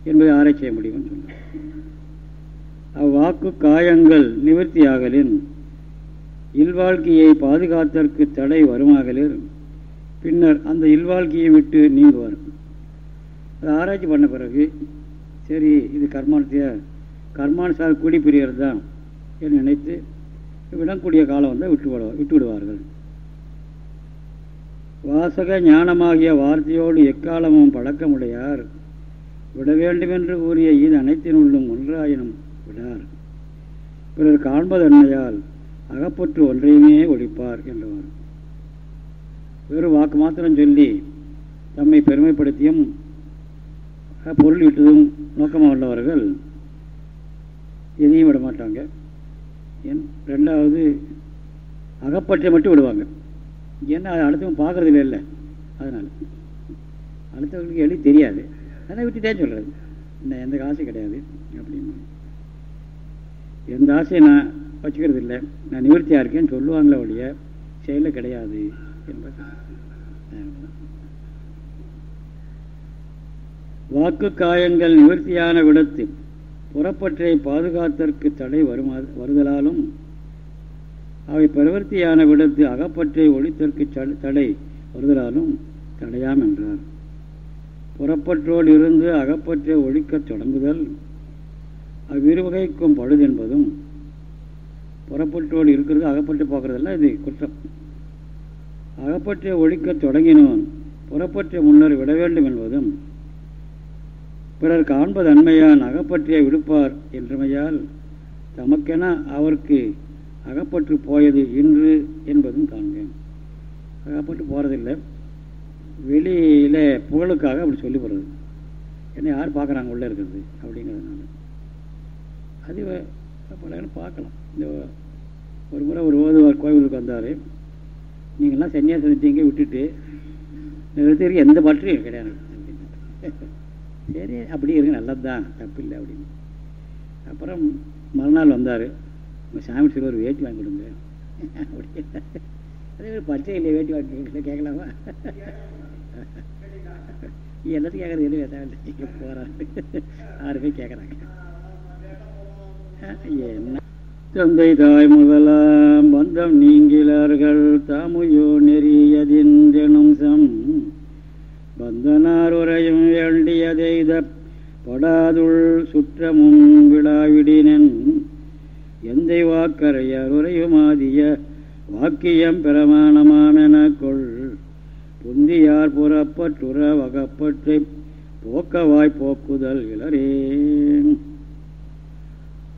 என்பதை ஆராய்ச்சி செய்ய முடியும்னு சொன்னார் அவ்வாக்கு காயங்கள் நிவர்த்தியாகலின் இல்வாழ்க்கையை பாதுகாத்தற்கு தடை வருமாகலில் பின்னர் அந்த இல்வாழ்க்கையை விட்டு நீங்குவார். அது ஆராய்ச்சி பண்ண பிறகு சரி இது கர்மானத்தைய கர்மானுசார் கூடி பிரியர் தான் என்று நினைத்து விடக்கூடிய காலம் வந்தால் விட்டு விடுவா விட்டு விடுவார்கள். வாசக ஞானமாகிய வார்த்தையோடு எக்காலமும் பழக்கமுடையார். விட வேண்டுமென்று கூறிய இது அனைத்தினுள்ளும் ஒன்றாயினும் விடார். பிறர் காண்பதன்மையால் அகப்பற்று ஒன்றையுமே ஒழிப்பார் என்றவர். வெறும் வாக்கு மாத்திரம் சொல்லி தம்மை பெருமைப்படுத்தியும் பொருள் விட்டதும் நோக்கமாக உள்ளவர்கள் எதையும் விட மாட்டாங்க. என் ரெண்டாவது அகப்பற்றை மட்டும் விடுவாங்க. ஏன்னா அது அடுத்தவங்க பார்க்குறதில்ல இல்லை. அதனால் அடுத்தவங்களுக்கு எழுதி தெரியாது. அதை விட்டுட்டே சொல்கிறது இந்த எந்த காசும் கிடையாது அப்படின்னு. எந்த ஆசையை நான் வச்சுக்கிறது இல்லை நான் நிவர்த்தியாக இருக்கேன்னு சொல்லுவாங்களே ஒழிய செயலில் கிடையாது என்பது வாக்கு காயங்கள் நிவர்த்தியான விடத்து புறப்பற்றை பாதுகாத்தற்கு தடை வருமா வருதலாலும் அவை பிரவர்த்தியான விடத்து அகப்பற்றை ஒழித்தற்கு தடை வருதலாலும் தடையாம் என்றார். புறப்பற்றோடு இருந்து அகப்பற்றை ஒழிக்கத் தொடங்குதல். அவ்விருவகைக்கும் பழுதென்பதும் புறப்பற்றோடு இருக்கிறது அகப்பட்டு பார்க்குறதெல்லாம் இது குற்றம். அகப்பற்றை ஒழிக்க தொடங்கினோன் புறப்பற்றை முன்னர் விட வேண்டும் என்பதும் பிறர் காண்பது அண்மையான் அகப்பற்றிய விடுப்பார் என்றமையால் தமக்கென அவருக்கு அகப்பற்று போயது இன்று என்பதும் காண்பேன். அகப்பட்டு போகிறதில்லை வெளியில் புகழுக்காக அப்படி சொல்லி போகிறது என்ன யார் பார்க்குறாங்க உள்ளே இருக்கிறது அப்படிங்கிறதுனால. அது பல பார்க்கலாம். இந்த ஒரு முறை ஒரு ஓதுவார் கோவிலுக்கு வந்தார். நீங்கள்லாம் சன்னியாசம் செஞ்சீங்க விட்டுட்டு நிறுத்திற்கு எந்த பற்றியும் கிடையாது. சரி அப்படி இருக்கு நல்லது தான் தப்பு இல்லை அப்படின்னு. அப்புறம் மறுநாள் வந்தார். உங்கள் சாமி சொல்லி ஒரு வேட்டி வாங்கி கொடுங்க. அப்படி அதே மாதிரி பச்சை இல்லையே வேட்டி வாங்கி கேட்கலாமா? <laughs> நீ எல்லாத்தையும் கேட்கறது எதுவும் தேவையில்லை இங்கே போகிறாரு ஆறு பேர் கேட்குறாங்க என்ன? தந்தை தாய் முதலாம் பந்தம் நீங்கிலார்கள் தாமுயோ நெறியதின்றெனும் சம் பந்தனார் உரையும் வேண்டியதை படாதுள் சுற்றமும் விழாவிடினன் எந்தை வாக்கரையர் உரையுமாதிய வாக்கியம் பிரமாணமாமென கொள். புந்தியார் புறப்பட்டுற வகப்பற்றை போக்கவாய் போக்குதல் இளரே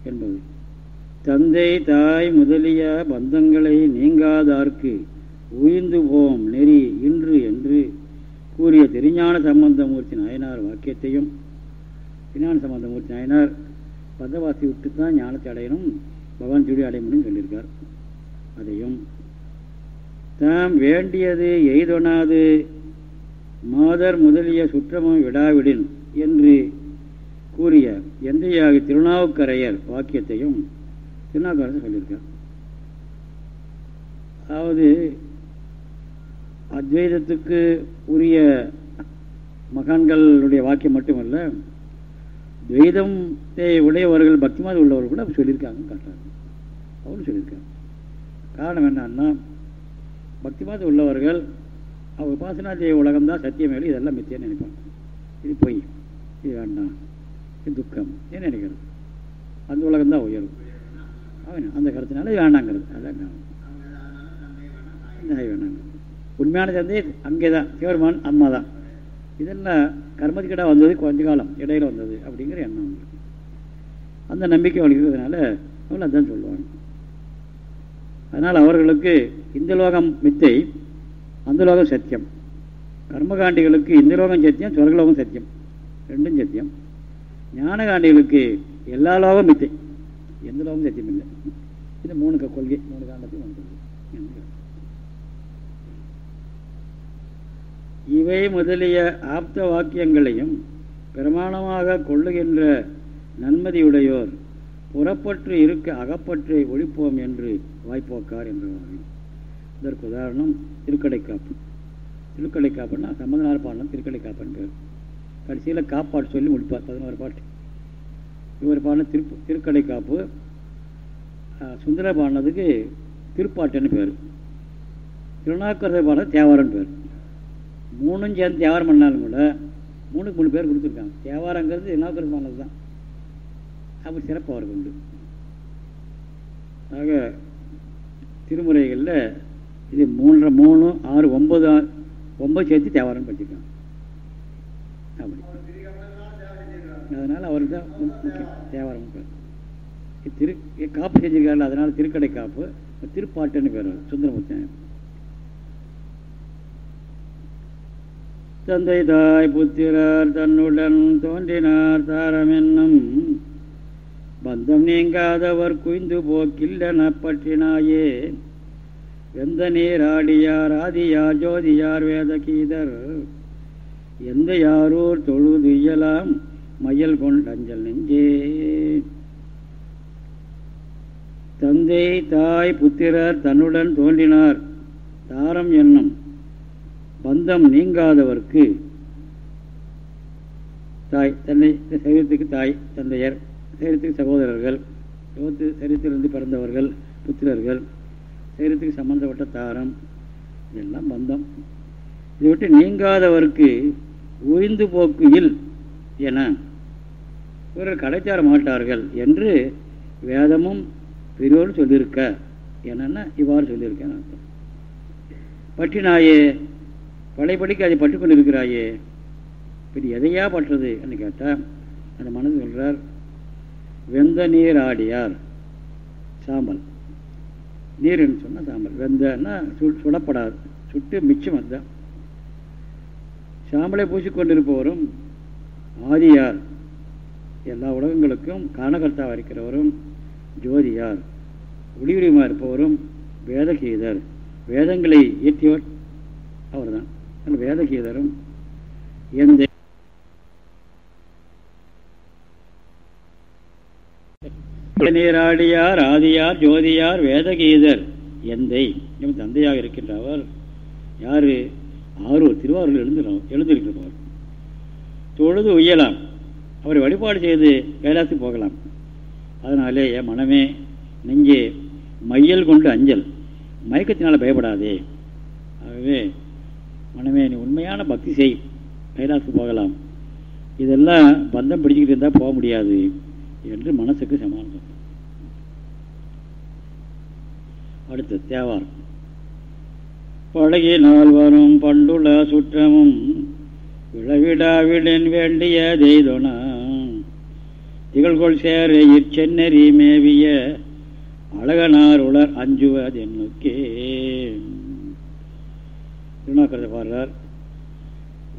என்பது. தந்தை தாய் முதலிய பந்தங்களை நீங்காதார்க்கு உயிர்ந்து போம் நெறி இன்று என்று கூறிய திருஞான சம்பந்தமூர்த்தி நாயனார் வாக்கியத்தையும் திருஞான சம்பந்தமூர்த்தி நாயனார் பந்தவாசி விட்டு தான் ஞானத்தை அடையணும் பகவான் சுடி அடையணும்னு சொல்லியிருக்கார். அதையும் தாம் வேண்டியது எய்தொணாது. மாதர் முதலிய சுற்றமும் விடாவிடின் என்று கூறிய எந்தையாக திருநாவுக்கரையர் வாக்கியத்தையும் திருநாவுக்கரசர் சொல்லியிருக்கார். அதாவது அத்வைதத்துக்கு உரிய மகான்களுடைய வாக்கியம் மட்டுமல்ல துவைதத்தை உடையவர்கள் பக்திமாதி உள்ளவர்கள் கூட சொல்லியிருக்காங்க காட்டுறாங்க அவரும் சொல்லியிருக்காங்க காரணம் என்னன்னா பக்திமாத உள்ளவர்கள் அவங்க உபாசனா செய்ய உலகம்தான் சத்தியமேலு இதெல்லாம் மித்தியன்னு நினைப்பாங்க. இது பொய் இது வேண்டாம் இது துக்கம் ஏன்னு நினைக்கிறது? அந்த உலகம்தான் உயரும். அவன் அந்த கருத்தினால இது வேண்டாங்கிறது. அதான் வேணாங்க உண்மையான சந்தை அங்கே தான் சிவருமான் அம்மா தான். இதெல்லாம் கர்மத்துக்கிட்ட வந்தது கொஞ்ச காலம் இடையில் வந்தது அப்படிங்கிற எண்ணம். அவங்களுக்கு அந்த நம்பிக்கை வலிக்கிறதுனால அவங்களும் அதான் சொல்லுவாங்க. அதனால் அவர்களுக்கு இந்த லோகம் மித்தை அந்த லோகம் சத்தியம். கர்மகாண்டிகளுக்கு இந்த லோகம் சத்தியம் சொர்க்கலோகம் சத்தியம். ரெண்டும் சத்தியம். ஞானகாண்டிகளுக்கு எல்லா லோகம் மித்தை. எந்த லோகம் சத்தியம் இல்லை. இது மூணு கொள்கை. மூணு காண்டத்தையும் இவை முதலிய ஆப்த வாக்கியங்களையும் பிரமாணமாக கொள்ளுகின்ற நன்மதியுடையோர் புறப்பற்று இருக்க அகப்பற்றை ஒழிப்போம் என்று வாய்ப்போக்கார் என்றவார்கள் இதற்கு உதாரணம் திருக்கடைக்காப்பு. திருக்கடைக்காப்புன்னா சம்பந்தனார் பாடலாம் திருக்கடைக்காப்பன் பேர். கடைசியில் காப்பாடு சொல்லி முடிப்பார் பதினோரு பாட்டு. இவர் பாடின திரு திருக்கடைக்காப்பு சுந்தர பாடினதுக்கு திருப்பாட்டுன்னு பேர். திருநாக்கரசை பாடின தேவாரன் பேர். மூணும் சேர்ந்து தேவாரம் பண்ணாலும் கூட மூணுக்கு மூணு பேர் கொடுத்துருக்காங்க. தேவாரங்கிறது திருநாக்கரசு பாடினது தான் அப்படி சிறப்பு அவருக்கு உண்டு ஆக திருமுறைகளில் இது மூன்றரை மூணு ஆறு ஒன்பது ஒன்பது சேர்த்து தேவாரம் படிச்சிருக்காங்க. அப்படி. அதனால் அவருக்கு தான் முக்கியம். தேவாரம் திரு காப்பு செஞ்சிருக்காரு அதனால் திருக்கடை காப்பு திருப்பாட்டுன்னு பேர் சுந்தரமுத்தன் தந்தை தாய் புத்திரர் தன்னுடன் தோன்றினார் தாரமென்னும் பந்தம் நீங்காதவர் குய்ந்து போக்கில்லென பற்றினாயே. வெந்த நீராடியார் ஆதியார் ஜோதியார் வேத கீதர் எந்த யாரூர் தொழுது இயலாம்? மயல் கொண்டஞ்சல் நெஞ்சே. தந்தை தாய் புத்திரர் தன்னுடன் தோன்றினார். தாரம் என்னும் பந்தம் நீங்காதவர்க்கு தாய் தன்னை சைவத்துக்கு தாய் தந்தையர். சைரத்துக்கு சகோதரர்கள் சரீரத்திலிருந்து பிறந்தவர்கள் புத்திரர்கள் சரீரத்துக்கு சம்பந்தப்பட்ட தாரம் இதெல்லாம் பந்தம். இதை விட்டு நீங்காதவருக்கு உயிர்ந்து போக்குயில் என இவர்கள் கடைச்சார மாட்டார்கள் என்று வேதமும் பெரியோடு சொல்லியிருக்க என்னென்ன இவ்வாறு சொல்லியிருக்கேன் அர்த்தம். பற்றினாயே பழையபடிக்கு அதை பற்றி இருக்கிறாயே இப்படி எதையா பற்றுறது என்று கேட்டால் அந்த மனது சொல்கிறார் வெந்த நீர் ஆடியார். சாம்பல். நீர்னு சொன்னால் சாம்பல். வெந்தன்னா சு சுடப்படாது. சுட்டு மிச்சம் அதுதான். சாம்பலை பூசிக்கொண்டிருப்பவரும் ஆதியார். எல்லா உலகங்களுக்கும் காரணகர்த்தாவாக இருக்கிறவரும் ஜோதியார். ஒளியுடையமாக இருப்பவரும் வேதகீதர். வேதங்களை இயற்றியவர் அவர்தான். வேதகீதரும் எந்த நீராடியார் ஆதியார் ஜோதியார் வேதகீதர். எந்தை? என் தந்தையாக இருக்கின்றவர் யாரு? ஆரூர் திருவாரூர் எழுந்து எழுந்திருக்கிறவர். தொழுது உய்யலாம் அவரை வழிபாடு செய்து கைலாசி போகலாம். அதனாலே என் மனமே நெஞ்சே மையல் கொண்டு அஞ்சல். மயக்கத்தினால் பயப்படாதே. ஆகவே மனமே நீ உண்மையான பக்தி செய். கைலாசு போகலாம். இதெல்லாம் பந்தம் பிடிச்சிக்கிட்டு இருந்தால் போக முடியாது என்று மனசுக்கு சமாளம் அடுத்து தேவாரம். பழகினால் வரும் பண்டுள சுற்றமும் விளவிடாவிடன் வேண்டிய தெய்தொனா. திகழ்கொள் சேர இச்சென்னறி மேவிய அழகனார் உலர் அஞ்சுவது என்னுக்கே பாடுறார்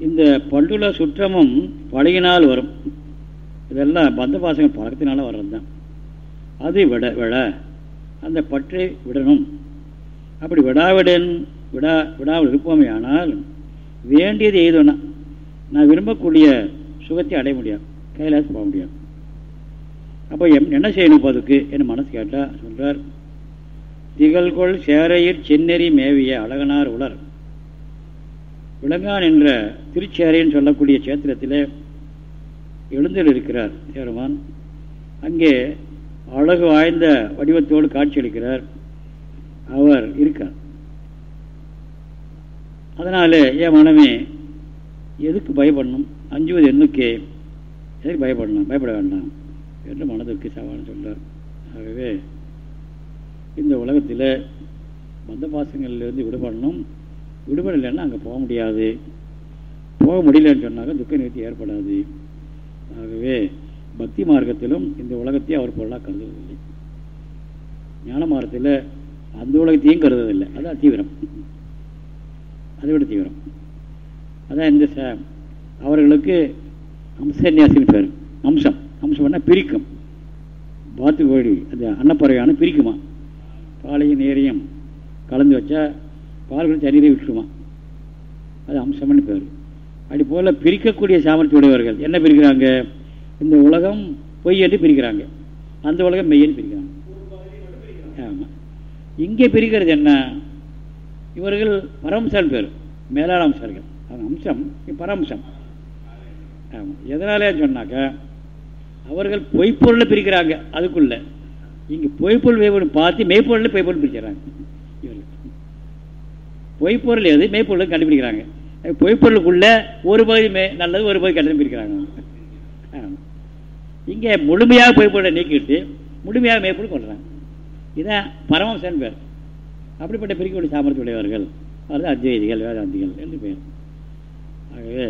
இந்த பண்டுல சுற்றமும் பழகினால் வரும். இதெல்லாம் பந்த பாசங்கள் பழக்கத்தினால வர்றது தான் அது விட விட அந்த பற்றை விடணும். அப்படி விடாவிடன் விடா விடாமல் இருப்போமே ஆனால் வேண்டியது எய்தோன்னா நான் விரும்பக்கூடிய சுகத்தை அடைய முடியாது. கைலாசம் போக முடியாது. அப்போ எம் என்ன செய்யணும் இப்போ அதுக்கு? என் மனசு கேட்டால் சொல்கிறார் திகழ்கொள் சேரையில் சென்னெறி மேவிய அழகனார் உலர் விலங்கான் என்ற திருச்சேரைன்னு சொல்லக்கூடிய சேத்திரத்தில் எழுந்தில் இருக்கிறார் சேருமான் அங்கே அழகு வாய்ந்த வடிவத்தோடு காட்சியளிக்கிறார். அவர் இருக்கார். அதனால என் மனமே எதுக்கு பயப்படணும்? அஞ்சுவது எண்ணுக்கே எதுக்கு பயப்படணும்? பயப்பட வேண்டாம் என்று மனதிற்கு சவால் சொல்றார். ஆகவே இந்த உலகத்தில் மந்த பாசங்கள்லேருந்து விடுபடணும். விடுபடலைன்னா அங்கே போக முடியாது. போக முடியலன்னு சொன்னாக்க துக்க நிறுத்தி ஏற்படாது. ஆகவே பக்தி மார்க்கத்திலும் இந்த உலகத்தையும் அவர் பொருளாக கருதுவதில்லை. ஞான மார்க்கத்தில் அந்த உலகத்தையும் கருதுவதில்லை. அதான் தீவிரம். அதை விட தீவிரம். அதான் இந்த ச அவர்களுக்கு அம்சன்யாசின்னு பேர் அம்சம். அம்சம்னா பிரிக்கும். பாத்து கோழி அந்த அன்னப்பறவையான பிரிக்குமா? பாலையும் நேரையும் கலந்து வச்சா பால்கள் தண்ணீரை விட்டுருமா? அது அம்சம்னு பேர். அப்படி போல் பிரிக்கக்கூடிய சாமர்த்தியுடையவர்கள் என்ன பிரிக்கிறாங்க? இந்த உலகம் பொய் என்று பிரிக்கிறாங்க. அந்த உலகம் மெய்யன்னு பிரிக்கிறாங்க. ஆமாம் இங்கே பிரிக்கிறது என்ன? இவர்கள் பரம்சன் பேர். மேலான அம்சர்கள் அந்த அம்சம் பரம்சம் ஆமாம் எதனாலே சொன்னாக்க அவர்கள் பொய்ப்பொருளை பிரிக்கிறாங்க. அதுக்குள்ள. இங்கே பொய்ப்பொருள் மெய்ப்பொருள் பார்த்து மெய்ப்பொருளில் பொய்ப்பொருள் பிரிக்கிறாங்க. இவர்கள். பொய்ப்பொருள் எது? மெய்ப்பொருள் கண்டுபிடிக்கிறாங்க. பொய்ப்பொருளுக்குள்ளே ஒரு பகுதி மே நல்லது ஒரு பகுதி கண்டுபிடிக்கிறாங்க இங்கே முழுமையாக பொய்ப்பொருளை நீக்கிட்டு முழுமையாக மெய்ப்பொருள் கொள்றாங்க இதான் பரமசன் பேர். அப்படிப்பட்ட பிரிக்கக்கூடிய சாமர்த்திய உடையவர்கள் அது அத்வைதிகள் வேதாந்திகள் என்று பேர் ஆகவே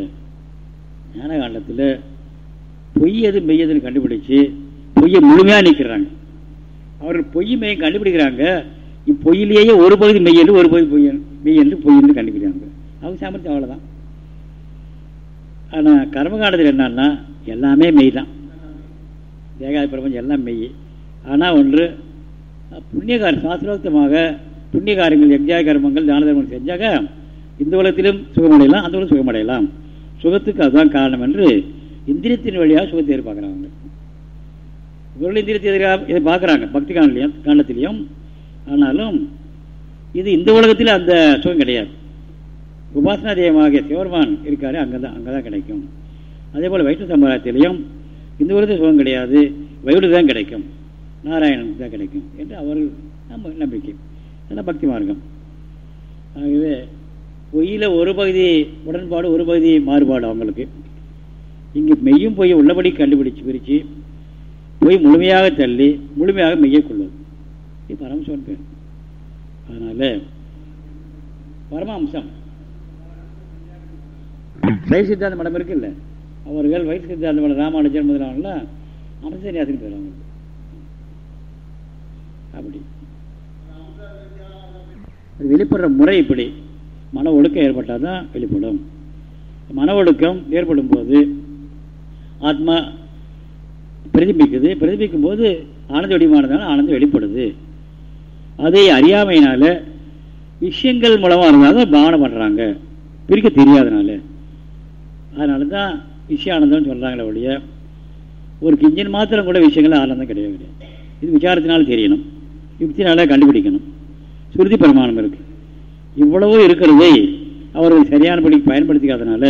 ஞான காண்டத்தில் பொய் எது மெய்யதுன்னு கண்டுபிடிச்சு பொய்யை முழுமையாக நீக்கிறாங்க. அவர்கள் பொய் மெய்யை கண்டுபிடிக்கிறாங்க. இப்பொய்யிலேயே ஒரு பகுதி மெய் என்று ஒரு பகுதி பொய் மெய் என்று பொய் என்று கண்டுபிடிக்கிறாங்க. அவங்க சாமர்த்தியம் அவ்வளோதான் ஆனால் கர்மகாண்டத்தில் என்னன்னா எல்லாமே மெய் தான் தேகாதி பிரபஞ்சம் எல்லாம் மெய். ஆனால் ஒன்று புண்ணியகார சாஸ்திரோக்தமாக புண்ணிய காரியங்கள் யஜ்ஜாய கர்மங்கள் தான தர்மங்கள் செஞ்சாக இந்த உலகத்திலும் சுகமடையலாம் அந்த உலகம் சுகமடையலாம். சுகத்துக்கு அதுதான் காரணம் என்று இந்திரியத்தின் வழியாக சுகத்தை எதிர்பார்க்குறாங்க இவர்கள் இந்திரியத்தை எதிராக இதை பார்க்குறாங்க பக்தி காணலையும் காண்டத்திலையும் ஆனாலும் இது இந்த உலகத்தில் அந்த சுகம் கிடையாது. உபாசனா தெய்வமாக சிவருமான் இருக்காரு அங்கே தான் அங்கே தான் கிடைக்கும். அதே போல் வைஷ்ணவ சம்பிரதாயத்திலையும் இந்த உலகத்தில் சுகம் கிடையாது. வயோடு தான் கிடைக்கும். நாராயணம் தான் கிடைக்கும் என்று அவர்கள் நம்ம நம்பிக்கை. அதெல்லாம் பக்தி மார்க்கம். ஆகவே பொய்யில் ஒரு பகுதி உடன்பாடு ஒரு பகுதி மாறுபாடு அவங்களுக்கு. இங்கே மெய்யும் பொய் உள்ளபடி கண்டுபிடிச்சு பிரித்து பொய் முழுமையாக தள்ளி முழுமையாக மெய்யை கொள்வது. இது பரமசிவன் பேர். அதனால் பரம அம்சம் சித்தாந்த மடம் இருக்குல்ல? அவர்கள் வைஸ் சித்தாந்த ராமானுஜன் முதலானலாம் அம்சன்யாசின்னு பேர் அவங்க அப்படி. அது வெளிப்படுற முறை இப்படி. மன ஒழுக்கம் ஏற்பட்டால் தான் வெளிப்படும். மன ஒழுக்கம் ஏற்படும் போது ஆத்மா பிரதிபிக்குது. பிரதிபிக்கும் போது ஆனந்த வடிவமானதால ஆனந்தம் வெளிப்படுது. அதை அறியாமையினால விஷயங்கள் மூலமாக இருந்தாலும் பாவனை பண்ணுறாங்க பிரிக்க தெரியாதனால. அதனால தான் விஷய ஆனந்தம்னு சொல்கிறாங்களே ஒழிய ஒரு கிஞ்சன் மாத்திரம் கூட விஷயங்கள் ஆனந்தம் கிடையாது கிடையாது. இது விசாரத்தினால தெரியணும். யுக்தினால கண்டுபிடிக்கணும். சுருதி பிரமாணம் இருக்கு. இவ்வளவோ இருக்கிறதை அவர்கள் சரியானபடி பயன்படுத்திக்காதனால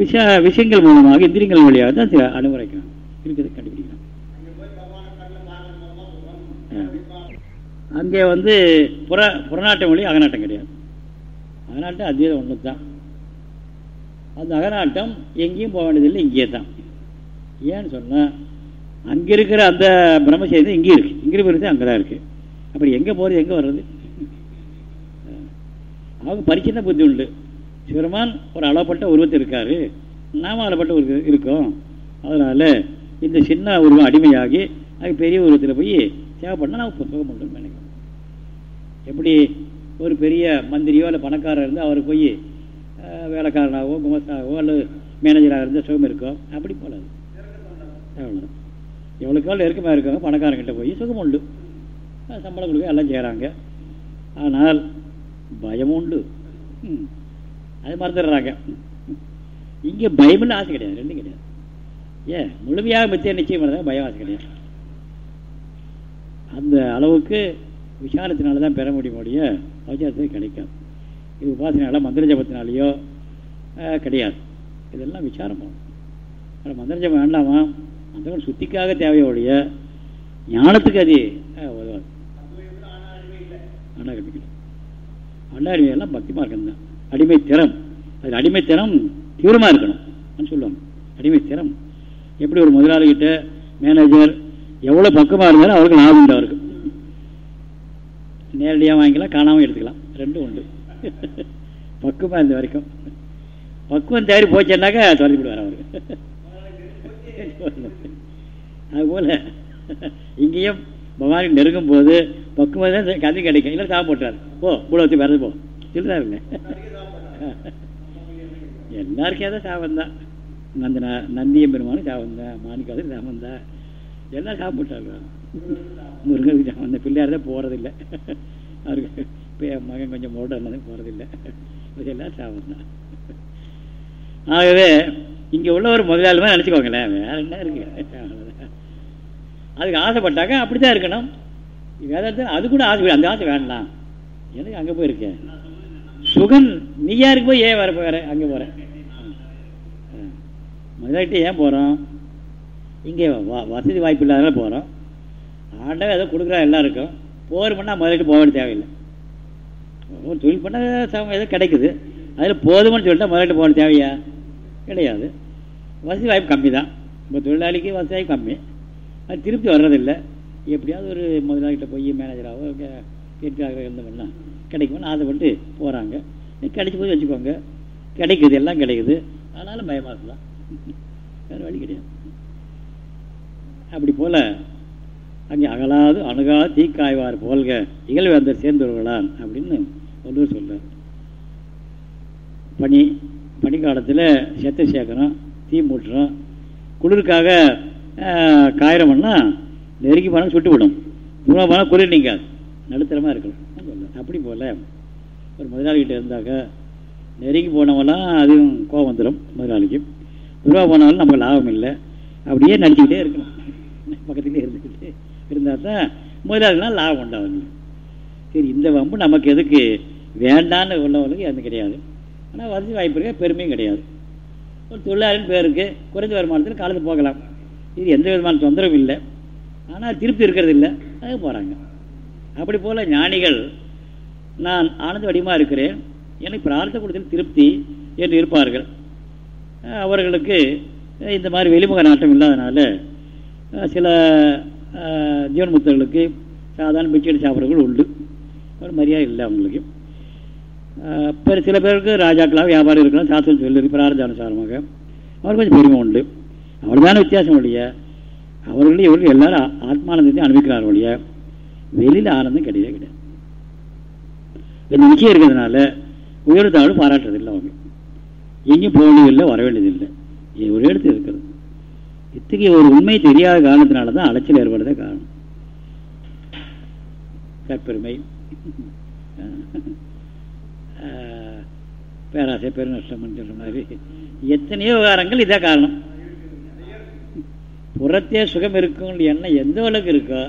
விஷ விஷயங்கள் மூலமாக இந்திரியங்கள் வழியாக தான் சில அனுமதிக்கிறாங்க இருக்கிறது கண்டுபிடிக்கிறாங்க அங்கே வந்து புற புறநாட்டம் மொழி அகநாட்டம் கிடையாது. அகநாட்டம் அதே ஒன்று தான் அந்த அகநாட்டம் எங்கேயும் போக வேண்டியதில்லை இங்கே தான் ஏன்னு சொன்னால் அங்கே இருக்கிற அந்த பிரம்மசேதம் இங்கே இருக்குது இங்கே இருக்கிறது அங்கே தான் இருக்குது அப்படி எங்கே போகிறது எங்கே வர்றது? அவங்க பரிச்சின்ன புத்தி உண்டு. சிவருமான் ஒரு அளப்பட்ட உருவத்தில் இருக்கார். நாம அளப்பட்ட ஒரு இருக்கோம். அதனால் இந்த சின்ன உருவம் அடிமையாகி அது பெரிய உருவத்தில் போய் சேவை பண்ணால் நான் புத்தகம் பண்ணுறோம் நினைக்கிறோம். எப்படி ஒரு பெரிய மந்திரியோ இல்லை பணக்காரர் இருந்து அவர் போய் வேலைக்காரனாகவோ குமஸ்தாகவோ அல்லது மேனேஜராக இருந்தால் சுகம் இருக்கும் அப்படி போகாது அவ்வளோ எவ்வளோக்கு எவ்வளோ நெருக்கமாக இருக்காங்க பணக்காரங்கிட்ட போய் சுகம் உண்டு. சம்பளம் கொடுக்க எல்லாம் செய்கிறாங்க ஆனால் பயம் உண்டு. அது மறந்துடுறாங்க. இங்கே பயமில்ல ஆசை கிடையாது. ரெண்டும் கிடையாது. ஏன்? முழுமையாக மித்திய நிச்சயம் பண்ணுறது பயம் ஆசை கிடையாது. அந்த அளவுக்கு விசாரத்தினால தான் பெற முடியும் அவசாரத்துக்கு கிடைக்காது. இது உபாசனால மந்திர ஜபத்தினாலேயோ கிடையாது. இதெல்லாம் விசாரம் பண்ணணும் ஆனால் மந்திர ஜபம் வேண்டாமா? மந்திரம் சுத்திக்காக தேவையோடைய ஞானத்துக்கு அது உதவாது. அண்ணா கட்டிக்கணும் பக்தி மார்க்கம் தான் அடிமை திறம். அது அடிமை திறம் தீவிரமாக இருக்கணும் சொல்லுவாங்க. அடிமை திறம். எப்படி ஒரு முதலாளிகிட்ட மேனேஜர் எவ்வளோ பக்கமாக இருந்தாலும் அவருக்கு லாபம் உண்டு அவருக்கு. நேரடியாக வாங்கிக்கலாம் காணாமல் எடுத்துக்கலாம். ரெண்டும் உண்டு. <laughs> பக்குவமாக இருந்த வரைக்கும். பக்குவம் தயாரி போச்சேன்னாக்கா தொலைச்சி விடுவார் அவருக்கு <laughs> அதுபோல் <laughs> இங்கேயும் பகவானுக்கு நெருங்கும் போது பக்குவம் தான் கதை கிடைக்கும். இல்லை சாப்பிட்டு போட்டார் போ கூட வரது போ. சொல்லுறாருங்க எல்லாருக்கும் ஏதோ சாபம் தான். நந்த நந்தியம் பெருமானும் சாபம் தான். மாணிக்காதர் சாபம் தான். எல்லாம் சாப்பிட்டாங்க முருகனுக்கு சாபம் தான். பிள்ளையார் தான் போகிறதில்லை அவருக்கு மகன் கொஞ்சம் மோட்டர்னது போகிறதில்லை இதெல்லாம் சாபம் தான் ஆகவே இங்கே உள்ள ஒரு முதலாளிமா நினச்சிக்கோங்களேன் வேற என்ன இருக்கு அதுக்கு ஆசைப்பட்டாக்க அப்படி தான் இருக்கணும் வேதாந்தம் அது கூட ஆசை அந்த ஆசை வேண்டாம் எனக்கு அங்கே போயிருக்கேன் சுகன் நீ யாருக்கு போய் ஏன் வர வேற அங்கே போகிறேன் முதலாளிட்டு ஏன் போகிறோம் இங்கே வசதி வாய்ப்பு இல்லாதனால போகிறோம் ஆண்டவன் ஏதோ கொடுக்குறா எல்லாருக்கும் போர் பண்ணால் முதலாளிட்டு போக வேண்டிய தேவையில்லை தொழில் பண்ணால் ஏதோ கிடைக்குது. அதில் போதும்னு சொல்லிட்டா முதலிட்டு போகணும் தேவையா? கிடையாது. வசதி வாய்ப்பு கம்மி தான் இப்போ தொழிலாளிக்கு வசதி வாய்ப்பு கம்மி. அது திருப்தி வர்றதில்லை. எப்படியாவது ஒரு முதலாளிகிட்ட போய் மேனேஜராகவோ கேட்காக இருந்தோம்னா கிடைக்கும்னு ஆசைப்பட்டு போகிறாங்க கிடைச்சி போய் வச்சுக்கோங்க. கிடைக்குது எல்லாம் கிடைக்குது. ஆனாலும் பயமாக இருக்கலாம் வேறு வழி கிடையாது. அப்படி போல் அங்கே அகலாது அணுகாது தீக்காய்வார் போல்க இகழ்வேந்தர் சேர்ந்தவர்களான் அப்படின்னு வள்ளுவர் சொல்கிறார் பனி பனிக்காலத்தில் செத்தை சேர்க்குறோம் தீ மூட்டுறோம். குளிருக்காக காயிரம்னா நெருங்கி போனால் சுட்டு விடும் தூரம் போனால் குளிர் நீங்காது. நடுத்தரமாக இருக்கணும். அப்படி போல் ஒரு முதலாளிகிட்ட இருந்தாக்க நெருங்கி போனவெல்லாம் அதுவும் கோபம் வந்துடும் முதலாளிக்கு. துருவா போனாலும் நமக்கு லாபம் இல்லை. அப்படியே நடிச்சுக்கிட்டே இருக்கணும். பக்கத்துலேயே இருந்துக்கிட்டு இருந்தால் தான் முதலாளினால் லாபம் உண்டாகும் சரி இந்த வம்பு நமக்கு எதுக்கு? வேண்டான்னு உள்ளவங்களுக்கு எதுவும் கிடையாது. ஆனால் வசதி வாய்ப்பு இருக்க பெருமையும் கிடையாது. ஒரு தொழிலாளின் பேருக்கு குறைஞ்ச வருமானத்தில் காலத்து போகலாம். இது எந்த விதமான தொந்தரவும் இல்லை. ஆனால் திருப்தி இருக்கிறது இல்லை அது போகிறாங்க அப்படி போல் ஞானிகள் நான் ஆனந்த வடிவமாக இருக்கிறேன். எனக்கு பிரார்த்த கொடுத்தது திருப்தி என்று இருப்பார்கள். அவர்களுக்கு இந்த மாதிரி வெளிமுக நாட்டம் இல்லாதனால சில ஜீவன்முத்தர்களுக்கு சாதாரண பிச்சை சாப்பிட்றவர்கள் உண்டு. ஒரு மரியாதை இல்லை அவங்களுக்கு. பெரு சில பேருக்கு ராஜாக்களாக வியாபாரம் இருக்கலாம் சாஸ்திரம் சொல்லி பிரார்த்தானுசாரமாக அவருக்கு கொஞ்சம் பெருமை உண்டு. அவ்வளோதான வித்தியாசம் ஒழிய அவர்கள் இவர்கள் எல்லாரும் ஆத்மானந்தத்தை அனுபவிக்கிறார் ஒழிய வெளியில் ஆனந்தம் கிடையவே கிடையாது. இந்த நிச்சயம் இருக்கிறதுனால உயர்த்தாலும் பாராட்டுறதில்லை அவங்க எங்கேயும் போக வேண்டியதில்லை வர வேண்டியதில்லை. ஒரு இடத்துல இருக்கிறது. இத்தகைய ஒரு உண்மை தெரியாத காரணத்தினால தான் அலைச்சல் ஏற்படுறதே காரணம். தற்பெருமை. பேராசை பெருநஷ்டம் சொல்ற மாதிரி எத்தனையோ விவகாரங்கள் இதான் காரணம். புறத்தே சுகம் இருக்கும் எண்ணம் எந்த அளவுக்கு இருக்கோ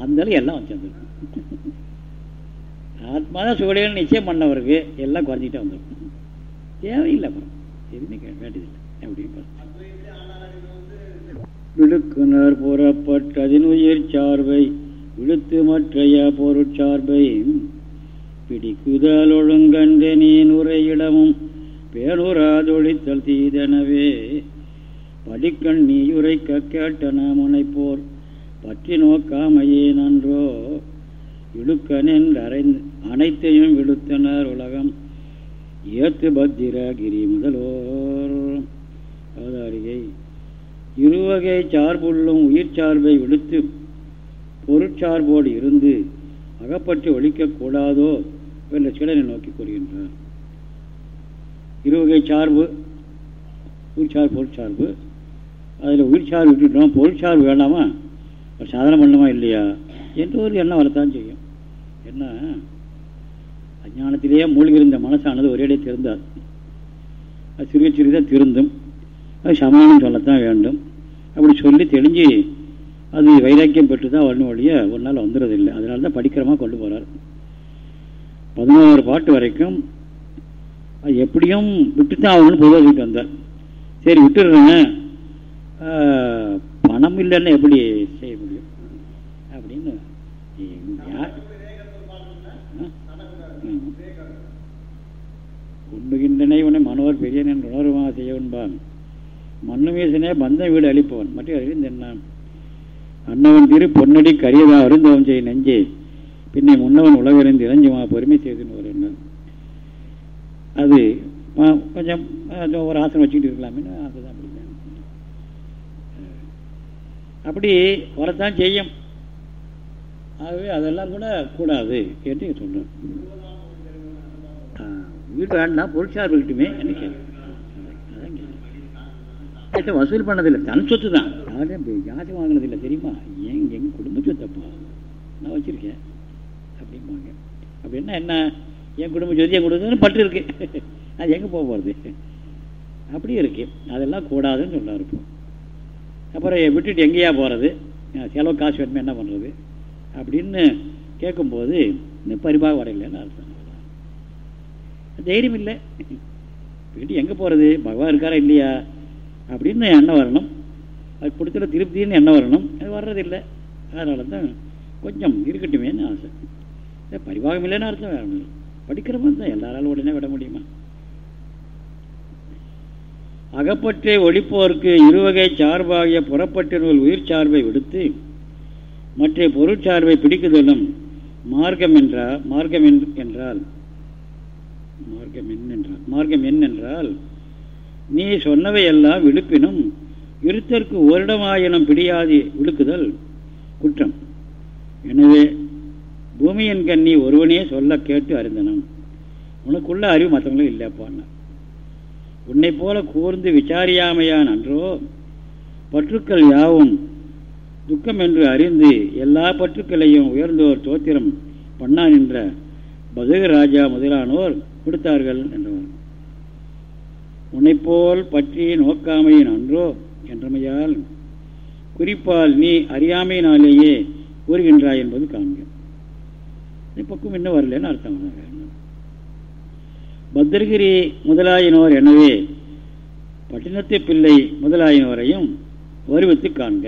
அந்த அளவுக்கு எல்லாம் வச்சிருந்துருக்கும். சேர்ந்துருக்கும் ஆத்மா தான் சுகடைகள் நிச்சயம் பண்ணவருக்கு எல்லாம் குறைஞ்சிட்டே வந்துருக்கும். தேவையில்லை அப்புறம். எதுவுமே வேண்டியதில்லை. அப்படின்னு விழுக்குனர் புறப்பட்டதின் உயிர் சார்பை விழுத்து மற்றைய பொருட்சார்பை பிடிக்குதல் ஒழுங்கன்று நீன் உரையிடமும் பேணுராதொழித்தல் தீதனவே. படிக்கண் நீ உரைக்க கேட்டன முனைப்போர் பற்றி நோக்காமையே நன்றோ. இழுக்கனின் அரைந்து அனைத்தையும் விடுத்தனர் உலகம். ஏத்து பத்திரகிரி முதலோர். அவதாரிகை. இருவகை சார்புள்ளும் உயிர் சார்பை விடுத்து பொருட்சார்போடு இருந்து அகப்பற்றி ஒழிக்கக்கூடாதோ? என்ற சிலனை நோக்கி கூறுகின்றார். இருவகை சார்பு உயிர்சார் பொருட்சார்பு. அதில் உயிர்சார் விட்டுட்டோம் பொருட்சார்பு வேண்டாமா? ஒரு சாதனை பண்ணணுமா இல்லையா? என்ற ஒரு எண்ணம் வரத்தான் செய்யும். என்ன? அஞ்ஞானத்திலேயே மூழ்கி இருந்த மனசானது ஒரேடியே திறந்தார் அது சிறிய சிறிதாக திருந்தும் அது சமானம் சொல்லத்தான் வேண்டும். அப்படி சொல்லி தெளிஞ்சு அது வைராக்கியம் பெற்று தான் வரணும் ஒழிய ஒரு நாள் வந்துடுறதில்லை அதனால தான் படிக்கிறமா கொண்டு போகிறார் பதினோரு பாட்டு வரைக்கும் அது எப்படியும் விட்டு தான் ஆகணும்னு பொதுவாக சொல்லிட்டு வந்தார். சரி விட்டுடுறேங்க பணம் இல்லைன்னு எப்படி செய்ய முடியும்? அப்படின்னு. யார்? ஆ? ம். உன்னை மனோர் பெரியன் என்று உணர்வா செய்யவன்பான் மண்ணு வீசனே பந்த வீடு அளிப்பவன். மற்ற அறிவிந்தென்னான் அன்னவன் திரு பொன்னடி கரியதா அருந்தவன் செய் நெஞ்சே. பின்னை முன்னவன் உலகறிந்து இளைஞ்சுமா பொறுமை செய்துன்னு ஒரு எண்ணம் அது கொஞ்சம் ஒரு ஆசனம் வச்சுக்கிட்டு இருக்கலாமே. ஆசை தான் அப்படி அப்படி வரத்தான் செய்யும். ஆகவே அதெல்லாம் கூட கூடாது என்று சொல்றேன். வீடு வேண்டாம் பொருட்சார் இருக்கட்டுமே எனக்கு அதான் வசூல் பண்ணதில்லை. தன் சொத்து தான் யாரும் ஜாதி வாங்கினதில்லை தெரியுமா? எங்க எங்க குடும்ப சொத்தப்பா? நான் வச்சிருக்கேன். அப்படிம்பாங்க. அப்படின்னா என்ன என் குடும்ப சொத்து என் குடும்பம் பட்டு இருக்கு. அது எங்கே போக போகிறது அப்படி இருக்கு. அதெல்லாம் கூடாதுன்னு சொன்னார் இப்போ. அப்புறம் விட்டுட்டு எங்கேயா போகிறது செலவு காசு வேணுமே என்ன பண்ணுறது அப்படின்னு கேட்கும்போது இன்னும் பரிபாக வரையிலன்னு அர்த்தம் தைரியம் இல்லை. வீட்டு எங்கே போகிறது பகவான் இருக்காரா இல்லையா? அப்படின்னு எண்ணம் வரணும்? அது கொடுத்துட திருப்தின்னு எண்ணம் வரணும்? அது வர்றதில்லை. அதனால தான் கொஞ்சம் இருக்கட்டுமேன்னு ஆசை. இந்த பரிவாகம் இல்லைன்னு அர்த்தம் வேற படிக்கிற மாதிரி தான் எல்லாராலும் உடனே விட முடியுமா? அகப்பற்றை ஒழிப்போருக்கு இருவகை சார்பாகிய புறப்பட்டிருவல் உயிர் சார்பை விடுத்து மற்ற பொருட்சார்பை பிடிக்குதலும் மார்க்கம் என்றால் மார்க்கம் என்றால் மார்க்கம் என்னென்றால் மார்க்கம் என்னென்றால் நீ சொன்னவை எல்லாம் விடுப்பினும் இருத்தற்கு ஓரிடமாயினும் பிடியாது விழுக்குதல் குற்றம். எனவே பூமியின் கண்ணி ஒருவனே சொல்ல கேட்டு அறிந்தனன். உனக்குள்ள அறிவு மற்றவங்களும் இல்லைப்பான்னா உன்னை போல கூர்ந்து விசாரியாமையான் அன்றோ பற்றுக்கள் யாவும் துக்கம் என்று அறிந்து எல்லா பற்றுக்களையும் உயர்ந்தோர் தோத்திரம் பண்ணான் என்ற பதுக ராஜா முதலானோர் கொடுத்தார்கள் என்றவர். உன்னைப்போல் பற்றி நோக்காமையின் அன்றோ என்றமையால் குறிப்பால் நீ அறியாமையினாலேயே கூறுகின்றாய் என்பது காண்க. பக்குவம் இன்னும் வரலன்னு அர்த்தம் பத்திரகிரி முதலாயினோர் எனவே பட்டினத்து பிள்ளை முதலாயினோரையும் வருவித்து காண்க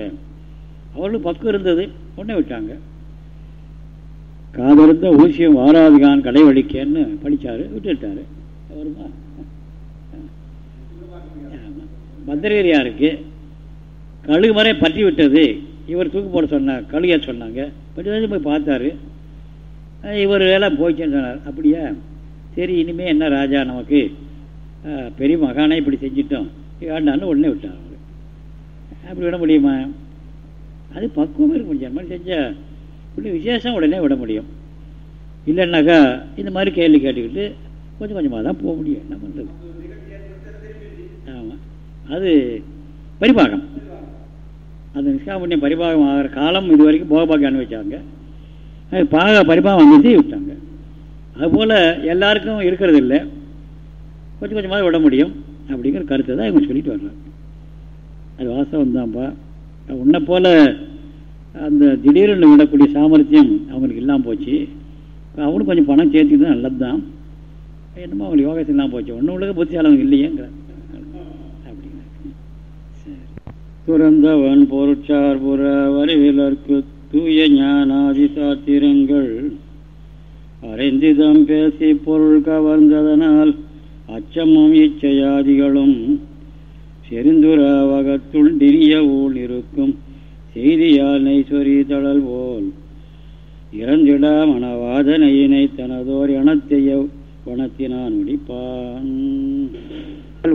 அவர்களும் பக்கம் இருந்தது உடனே விட்டாங்க காதிருந்த ஊசியம் வாராதுகான் கடை வலிக்கன்னு படிச்சாரு விட்டுட்டாரு வருமா ஆமா. பத்திரகிரியாருக்கு கழுகு மறை பற்றி விட்டது இவர் தூக்கு போட சொன்னார் கழுகையா சொன்னாங்க பற்றி போய் பார்த்தாரு இவர் எல்லாம் போயிடுச்சுன்னு சொன்னார் அப்படியா? சரி இனிமேல் என்ன ராஜா நமக்கு? பெரிய மகானே இப்படி செஞ்சிட்டோம். வேண்டான்னு உடனே விட்டார் அவர். அப்படி விட முடியுமா? அது பக்குவம் இருக்கும். ஜென்மம் செஞ்சால் இப்படி விசேஷம் உடனே விட முடியும். இல்லைன்னாக்கா இந்த மாதிரி கேள்வி கேட்டுக்கிட்டு கொஞ்சம் கொஞ்சமாக தான் போக முடியும். என்ன பண்ணுறது ஆமாம் அது பரிபாகம். அது நிஷ்காமண்யம் பரிபாகம் ஆகிற காலம் இது வரைக்கும் போகபாக்கி அனுபவிச்சாங்க. அது பாக பரிபாகம் வந்துட்டு விட்டாங்க. அதுபோல் எல்லாருக்கும் இருக்கிறது இல்லை கொஞ்சம் கொஞ்சமாக விட முடியும் அப்படிங்கிற கருத்தை தான் இவங்க சொல்லிட்டு வர்றாங்க. அது வாசகம் தான்ப்பா உன்னை போல் அந்த திடீர்னு விடக்கூடிய சாமர்த்தியம் அவங்களுக்கு இல்லாமல் போச்சு. அவனும் கொஞ்சம் பணம் சேர்த்துக்கிட்டு நல்லது தான் என்னமோ அவங்களுக்கு யோகத்தில் இல்லாமல் போச்சு. ஒன்றும் உள்ளது புத்தியாளவங்க இல்லையேங்கிற. அப்படிங்கிற. சரி. துறந்தவன் பொருட்சார்புற வரிவிலர்க்கு தூய ஞானாதி சாத்திரங்கள் அறிந்திதம் பேசி பொருள் கவர்ந்ததனால் அச்சமும் இச்சையாதிகளும் செறிந்துராவகத்துள் திரிய ஊழ் இருக்கும். செய்தியால் நெய்சொரி தழல் போல் இறந்திடா மனவாதனையினை தனதோர் எனத்தைய வனத்தினான் முடிப்பான்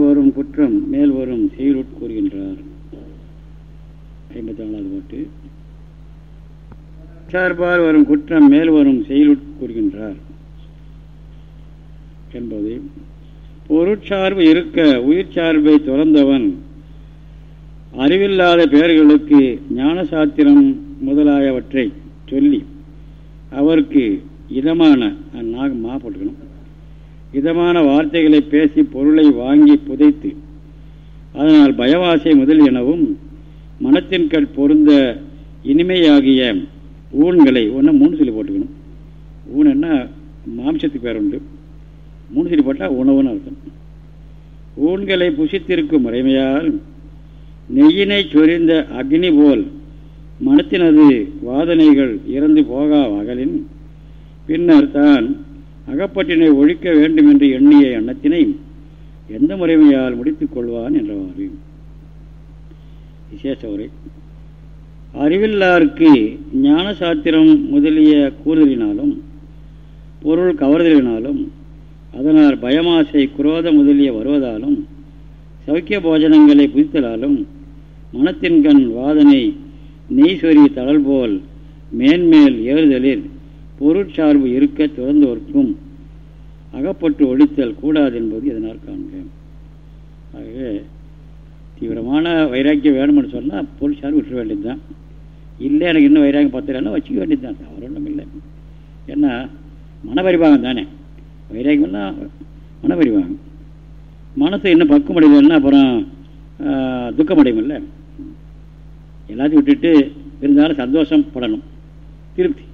வரும் குற்றம் மேல் வரும் செயலுட்கூறுகின்றார் ஐம்பத்தி நாலாவது பாட்டு. சார்பால் வரும் குற்றம் மேல் வரும் செயலுட்கூறுகின்றார் என்பது பொருட்சார்பு இருக்க உயிர் சார்பை துறந்தவன் அறிவில்லாத பெயர்களுக்கு ஞான சாத்திரம் முதலாயவற்றை சொல்லி அவருக்கு இதமான நாக மா போட்டுக்கணும். இதமான வார்த்தைகளை பேசி பொருளை வாங்கி புதைத்து அதனால் பயவாசை முதல் எனவும் மனத்தின் கண் பொருந்த இனிமையாகிய ஊன்களை ஒன்று மூணு சொல்லி போட்டுக்கணும். ஊன்னா மாம்சத்துக்கு பேர் உண்டு. மூணு சொல்லி போட்டால் உணவுன்னு அர்த்தம். ஊன்களை புசித்திருக்கும் முறைமையால் நெய்யினை சொரிந்த அக்னி போல் மனத்தினது வாதனைகள் இறந்து போகா வகலின் பின்னர் தான் அகப்பட்டினை ஒழிக்க வேண்டும் என்று எண்ணிய எண்ணத்தினை எந்த முறைமையால் முடித்துக் கொள்வான் என்றவாறு. விசேஷ உரை. அறிவில்லாருக்கு ஞான சாத்திரம் முதலிய கூறுதலினாலும் பொருள் கவர்தலினாலும் அதனால் பயமாசை குரோத முதலிய வருவதாலும் சௌக்கிய போஜனங்களை புதித்தலாலும் மனத்தின் கண் வாதனை நெய்சொரி தளல் போல் மேன்மேல் ஏறுதலில் பொருட்சார்பு இருக்க துறந்தோர்க்கும் அகப்பட்டு ஒழித்தல் கூடாது என்பது இதனால் காண்க. மன வைராக்கியம் வேணும்னு சொன்னால் பொருட்சார்பு விட்டுற வேண்டியது தான் இல்லை எனக்கு இன்னும் வைராக்கியம் பத்திரம்னா வச்சுக்க வேண்டியது தான் அவர் ஒன்றும் இல்லை. ஏன்னா மனபரிபாகம் தானே. வைராக்கியம்லாம் மனபரிபாகம். மனசு இன்னும் பக்கம் அடையலன்னா அப்புறம் துக்கம் அடையுமில்ல எல்லாத்தையும் விட்டுட்டு இருந்தாலும் சந்தோஷம் படணும். திருப்தி.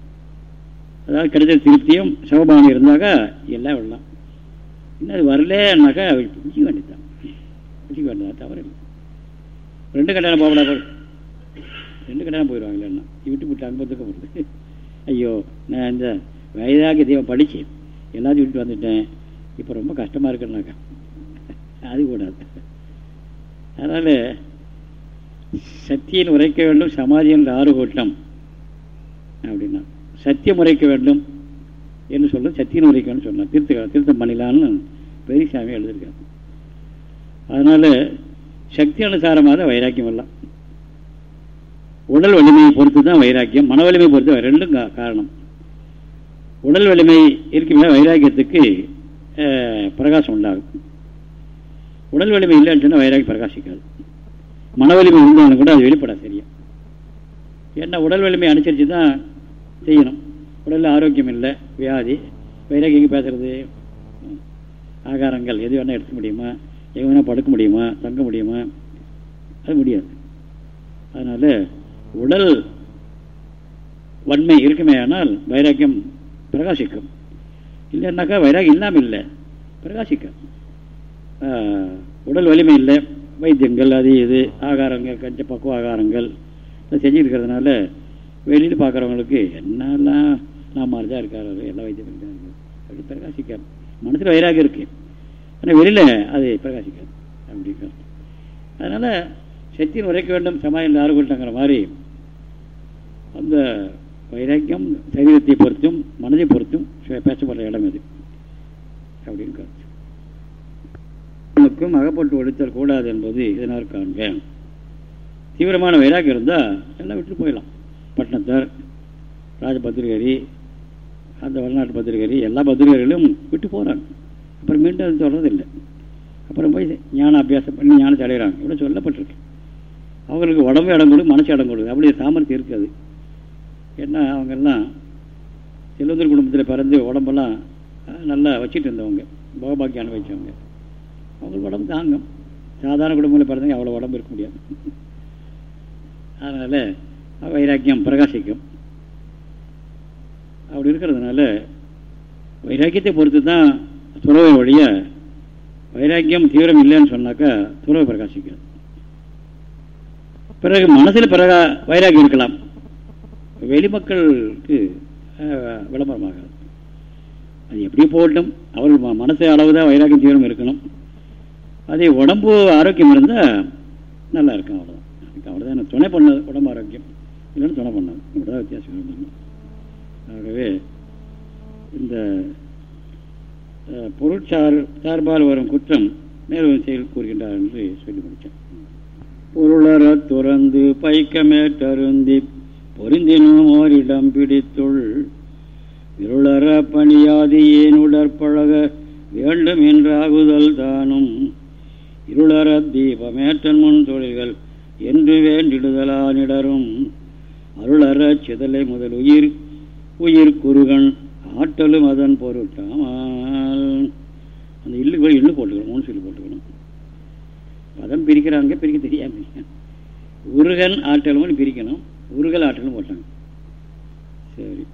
அதாவது கிடைச்ச திருப்தியும் சிவபானம் இருந்தாக்கா எல்லாம் விடலாம். இன்னும் அது வரலன்னாக்கா பிடிச்சிக்க வேண்டியதுதான். பிடிச்சிக்க வேண்டியதான் தவறு இல்லை. ரெண்டு கல்யாணம் போகக்கூடாது ரெண்டு கல்யாணம் போயிடுவாங்க இல்லைன்னா விட்டு விட்டு அங்கே துக்கம் போகிறது ஐயோ நான் இந்த வயதாக தீபம் படித்து எல்லாத்தையும் விட்டு வந்துட்டேன். இப்போ ரொம்ப கஷ்டமாக இருக்குன்னாக்கா. அது கூடாது. அதனால் சத்தியில் உரைக்க வேண்டும் சமாதியின் ஆறு கூட்டம். அப்படின்னா சத்தியம் உரைக்க வேண்டும் என்று சொல்ல சத்தியன் உரைக்க வேண்டும் சொன்னான் திருத்த திருத்தம் பண்ணிடலான்னு பெரியசாமி எழுதியிருக்காங்க அதனால் சக்தி அனுசாரமாக தான் வைராக்கியம் எல்லாம் உடல் வலிமையை பொறுத்து தான் வைராக்கியம் மன வலிமையை பொறுத்து ரெண்டும் காரணம். உடல் வலிமை இருக்குமே வைராக்கியத்துக்கு பிரகாசம் உண்டாகும். உடல் வலிமை இல்லைன்னு சொன்னால் வைராகி பிரகாசிக்காது. மன வலிமை இருந்தாலும் கூட அது வெளிப்பட சரியா. ஏன்னா உடல் வலிமை அனுசரித்து தான் செய்யணும். உடலில் ஆரோக்கியம் இல்லை வியாதி வைராக்கியம் பேசுறது? ஆகாரங்கள் எது வேணால் எடுக்க முடியுமா? எங்கன்னா படுக்க முடியுமா தங்க முடியுமா? அது முடியாது. அதனால் உடல் வன்மை இருக்குமே ஆனால் வைராக்கியம் பிரகாசிக்கும். இல்லைன்னாக்கா வைராகியம் இல்லாமல் இல்லை பிரகாசிக்கும். உடல் வலிமை இல்லை வைத்தியங்கள் அது இது ஆகாரங்கள் கஞ்ச பக்குவ ஆகாரங்கள் செஞ்சுருக்கிறதுனால வெளியில் பார்க்குறவங்களுக்கு என்னெல்லாம் நான் மாதிரி தான் இருக்காரு எல்லா வைத்தியம் இருக்காரு. அப்படி பிரகாசிக்க மனசில் வயிறாக இருக்குது ஆனால் வெளியில் அது பிரகாசிக்காது. அப்படிங்கிற அதனால் சக்தியின் உரைக்க வேண்டும் சமாதியில் ஆறுகொண்டாங்கிற மாதிரி அந்த வைராக்கியம் சரீரத்தை பொறுத்தும் மனதை பொறுத்தும் பேசப்படுற இடம் இது. அப்படின்னு கருத்து. நமக்கும் அகப்பட்டு ஒழித்தல் கூடாது என்பது இதனால் காண்க தீவிரமான வைராக்கியம் இருந்தால் எல்லாம் விட்டு போயிடலாம். பட்டினத்தார் ராஜபத்திரிகரி அந்த வெளிநாட்டு பத்திரிகை எல்லா பத்திரிகைகளும் விட்டு போகிறாங்க அப்புறம் மீண்டும் அது சொல்கிறதில்லை அப்புறம் போய் ஞான அபியாசம் பண்ணி ஞானத்தை அடைகிறாங்க. இவ்வளோ சொல்லப்பட்டிருக்கு. அவங்களுக்கு உடம்பு இடம் கொடு மனசு இடம் கொடுது அப்படி சாமர்த்தியம் இருக்காது ஏன்னா அவங்கெல்லாம் செல்வந்தர் குடும்பத்தில் பிறந்து உடம்பெல்லாம் நல்லா வச்சுட்டு இருந்தவங்க. பகபாக்கி அனுபவிச்சவங்க அவங்களுக்கு உடம்பு தாங்கும். சாதாரண குடும்பங்களில் பிறந்தவங்க அவ்வளோ உடம்பு இருக்க முடியாது. அதனால் வைராக்கியம் பிரகாசிக்கும். அப்படி இருக்கிறதுனால வைராக்கியத்தை பொறுத்து தான் துறவை வழிய வைராக்கியம் தீவிரம் இல்லைன்னு சொன்னாக்கா துறவை பிரகாசிக்காது பிறகு மனசில் பிறகா வைராக்கியம் இருக்கலாம். வெளிமக்களுக்கு விளம்பரமாகாது அது எப்படி போகட்டும்? அவர்கள் மனசு அளவு தான் வைராக்கியம் தீவிரம் இருக்கணும். அதே உடம்பு ஆரோக்கியம் இருந்தால் நல்லா இருக்கும் அவ்வளோதான் அதுக்கு அவ்வளோதான் துணை பண்ணது? உடம்பு ஆரோக்கியம். இல்லைன்னு துணை பண்ணாது. இவ்வளோதான் வித்தியாசம் ஆகவே இந்த பொருட்சார் சார்பால் வரும் குற்றம் மேலும் செயல் கூறுகின்றார் என்று சொல்லி முடித்தார். பொருளற துறந்து பைக்கமேற்றருந்தி பொருந்தினும் ஓரிடம் பிடித்துள் இருளற பணியாது ஏன் உடற்பழக வேண்டும் என்றாகுதல் தானும். இருளற தீபமேற்றன் முன் தொழில்கள் என்று வேண்டிடுதலானிடரும் அருளற சிதலை முதல் உயிர் உயிர் குறுகன் ஆற்றலும் அதன் பொருட்டாமல் அந்த இல்லு போய் இல்லு போட்டுக்கணும் மூணு சொல்லி போட்டுக்கணும். பதம் பிரிக்கிறாங்க பிரிக்க தெரியாம. உருகன் ஆற்றலும் பிரிக்கணும் உருகல் ஆற்றலும் போட்டாங்க. சரி.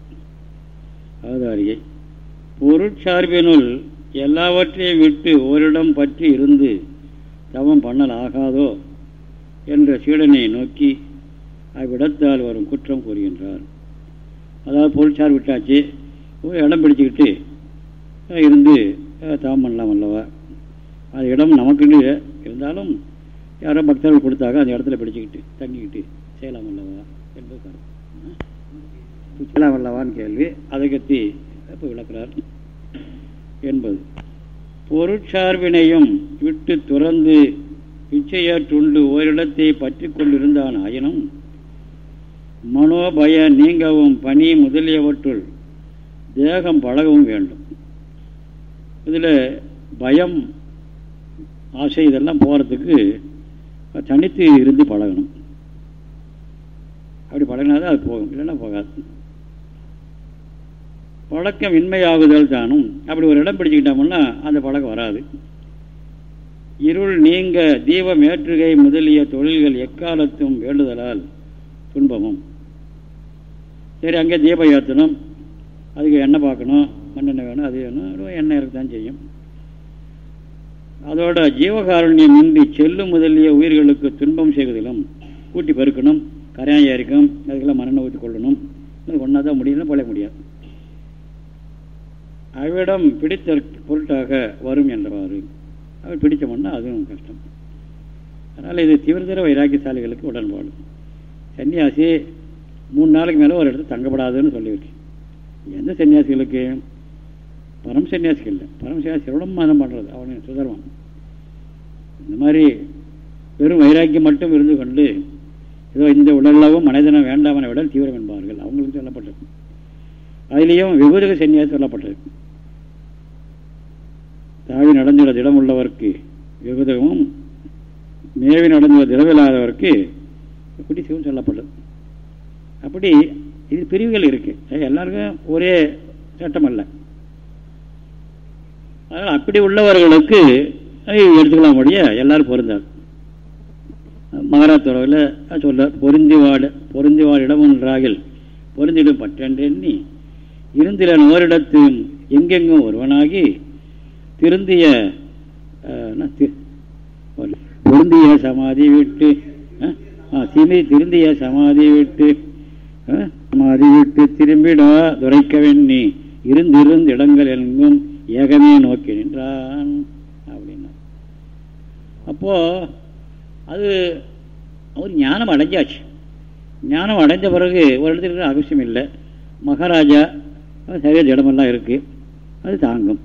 அவதாரியை பொருட்சார்பினுள் எல்லாவற்றையும் விட்டு ஓரிடம் பற்றி இருந்து தவம் பண்ணல் ஆகாதோ என்ற சீடனை நோக்கி அவ்விடத்தால் வரும் குற்றம் கூறுகின்றார். அதாவது பொருட்சார் விட்டாச்சு. இடம் பிடிச்சிக்கிட்டு இருந்து தவம் பண்ணலாம் அல்லவா அது இடம் நமக்குன்னு இருந்தாலும் யாரோ பக்தர்கள் கொடுத்தாக்க அந்த இடத்துல பிடிச்சிக்கிட்டு தங்கிக்கிட்டு செய்யலாம் அல்லவா என்பது கருத்து. செய்யலாம் அல்லவான்னு கேள்வி அதை கத்தி இப்போ விளக்குறார். என்பது. பொருட்சார்பினையும் விட்டு துறந்து பிச்சையாற்றுண்டு ஓரிடத்தை பற்றி கொண்டிருந்தான் ஆயினும் மனோபய நீங்கவும் பனி முதலியவற்றுள் தேகம் பழகவும் வேண்டும். இதில் பயம் ஆசை இதெல்லாம் போகிறதுக்கு தனித்து இருந்து பழகணும். அப்படி பழகினாதான் அது போகும். இல்லைன்னா போகாது. பழக்கம் இன்மையாகுதல் தானும். அப்படி ஒரு இடம் பிடிச்சிக்கிட்டோம்னா அந்த பழக்கம் வராது. இருள் நீங்க தீபம் ஏற்றுகை முதலிய தொழில்கள் எக்காலத்தும் வேண்டுதலால் துன்பமும். சரி அங்கே தீபம் ஏற்றணும். அதுக்கு எண்ணெய் பார்க்கணும் மண்ணெண்ணெய் வேணும் அது வேணும் எண்ணெய் இருக்கத்தான் செய்யும். அதோட ஜீவகாருண்யம் இன்றி செல்லும் முதலிய உயிர்களுக்கு துன்பம் செய்வதிலும் கூட்டி பெருக்கணும் கரையான் இருக்கும் அதுக்கெல்லாம் மண்ணெண்ணை ஊற்றி கொள்ளணும். ஒன்றா தான் முடியணும் பழைய முடியாது. அவிடம் பிடித்த பொருட்டாக வரும் என்றவாறு. அவர் பிடிச்சோம்னா அதுவும் கஷ்டம். அதனால் இது தீவிர தீவிர வைராக்கியசாலிகளுக்கு உடன்பாடு. சன்னியாசி மூணு நாளைக்கு மேலே ஒரு இடத்துல தங்கப்படாதுன்னு சொல்லியிருக்கு எந்த சன்னியாசிகளுக்கு? பரம் சன்னியாசிகள் இல்லை. பரம் சன்னியாசி சிரவணம் மதம் பண்ணுறது அவனுக்கு சுதர்மம் இந்த மாதிரி வெறும் வைராக்கியம் மட்டும் இருந்து கொண்டு ஏதோ இந்த உடலவும் மனிதனை வேண்டாமன விடல் தீவிரம் என்பார்கள். அவங்களுக்கு சொல்லப்பட்டது அதுலேயும் விபூதக சன்னியாசி சொல்லப்பட்டது தாவி நடந்துள்ள திடம் உள்ளவர்க்கு விபூதகமும் மேவி நடந்துள்ள திடமில்லாதவருக்கு குட்டி சிவம் சொல்லப்பட்டது. அப்படி இது பிரிவுகள் இருக்கு. எல்லாருக்கும் ஒரே சட்டம் அல்ல. அதனால் அப்படி உள்ளவர்களுக்கு எடுத்துக்கலாம் முடிய எல்லாரும் பொருந்தார் மகாராத்துறவில் சொல்ல பொருந்தி வாட பொருந்தி வாழிடம் ஒன்றாகில் பொருந்திடும் பற்றென்றெண்ணி இருந்தில ஓரிடத்தும் எங்கெங்கும் ஒருவனாகி திருந்திய பொருந்திய சமாதி விட்டு திமி திருந்திய சமாதி விட்டு சமாதி விட்டு திரும்பிடா துரைக்கவெண்ணி இருந்திருந்து இடங்கள் எங்கும் ஏகமே நோக்கி நின்றான் அப்படின்னா அப்போ அது அவர் ஞானம் அடைஞ்சாச்சு. ஞானம் அடைஞ்ச பிறகு ஒரு இடத்துல அவசியம் இல்லை. மகாராஜா சரியாக இடமெல்லாம் இருக்குது அது தாங்கும்.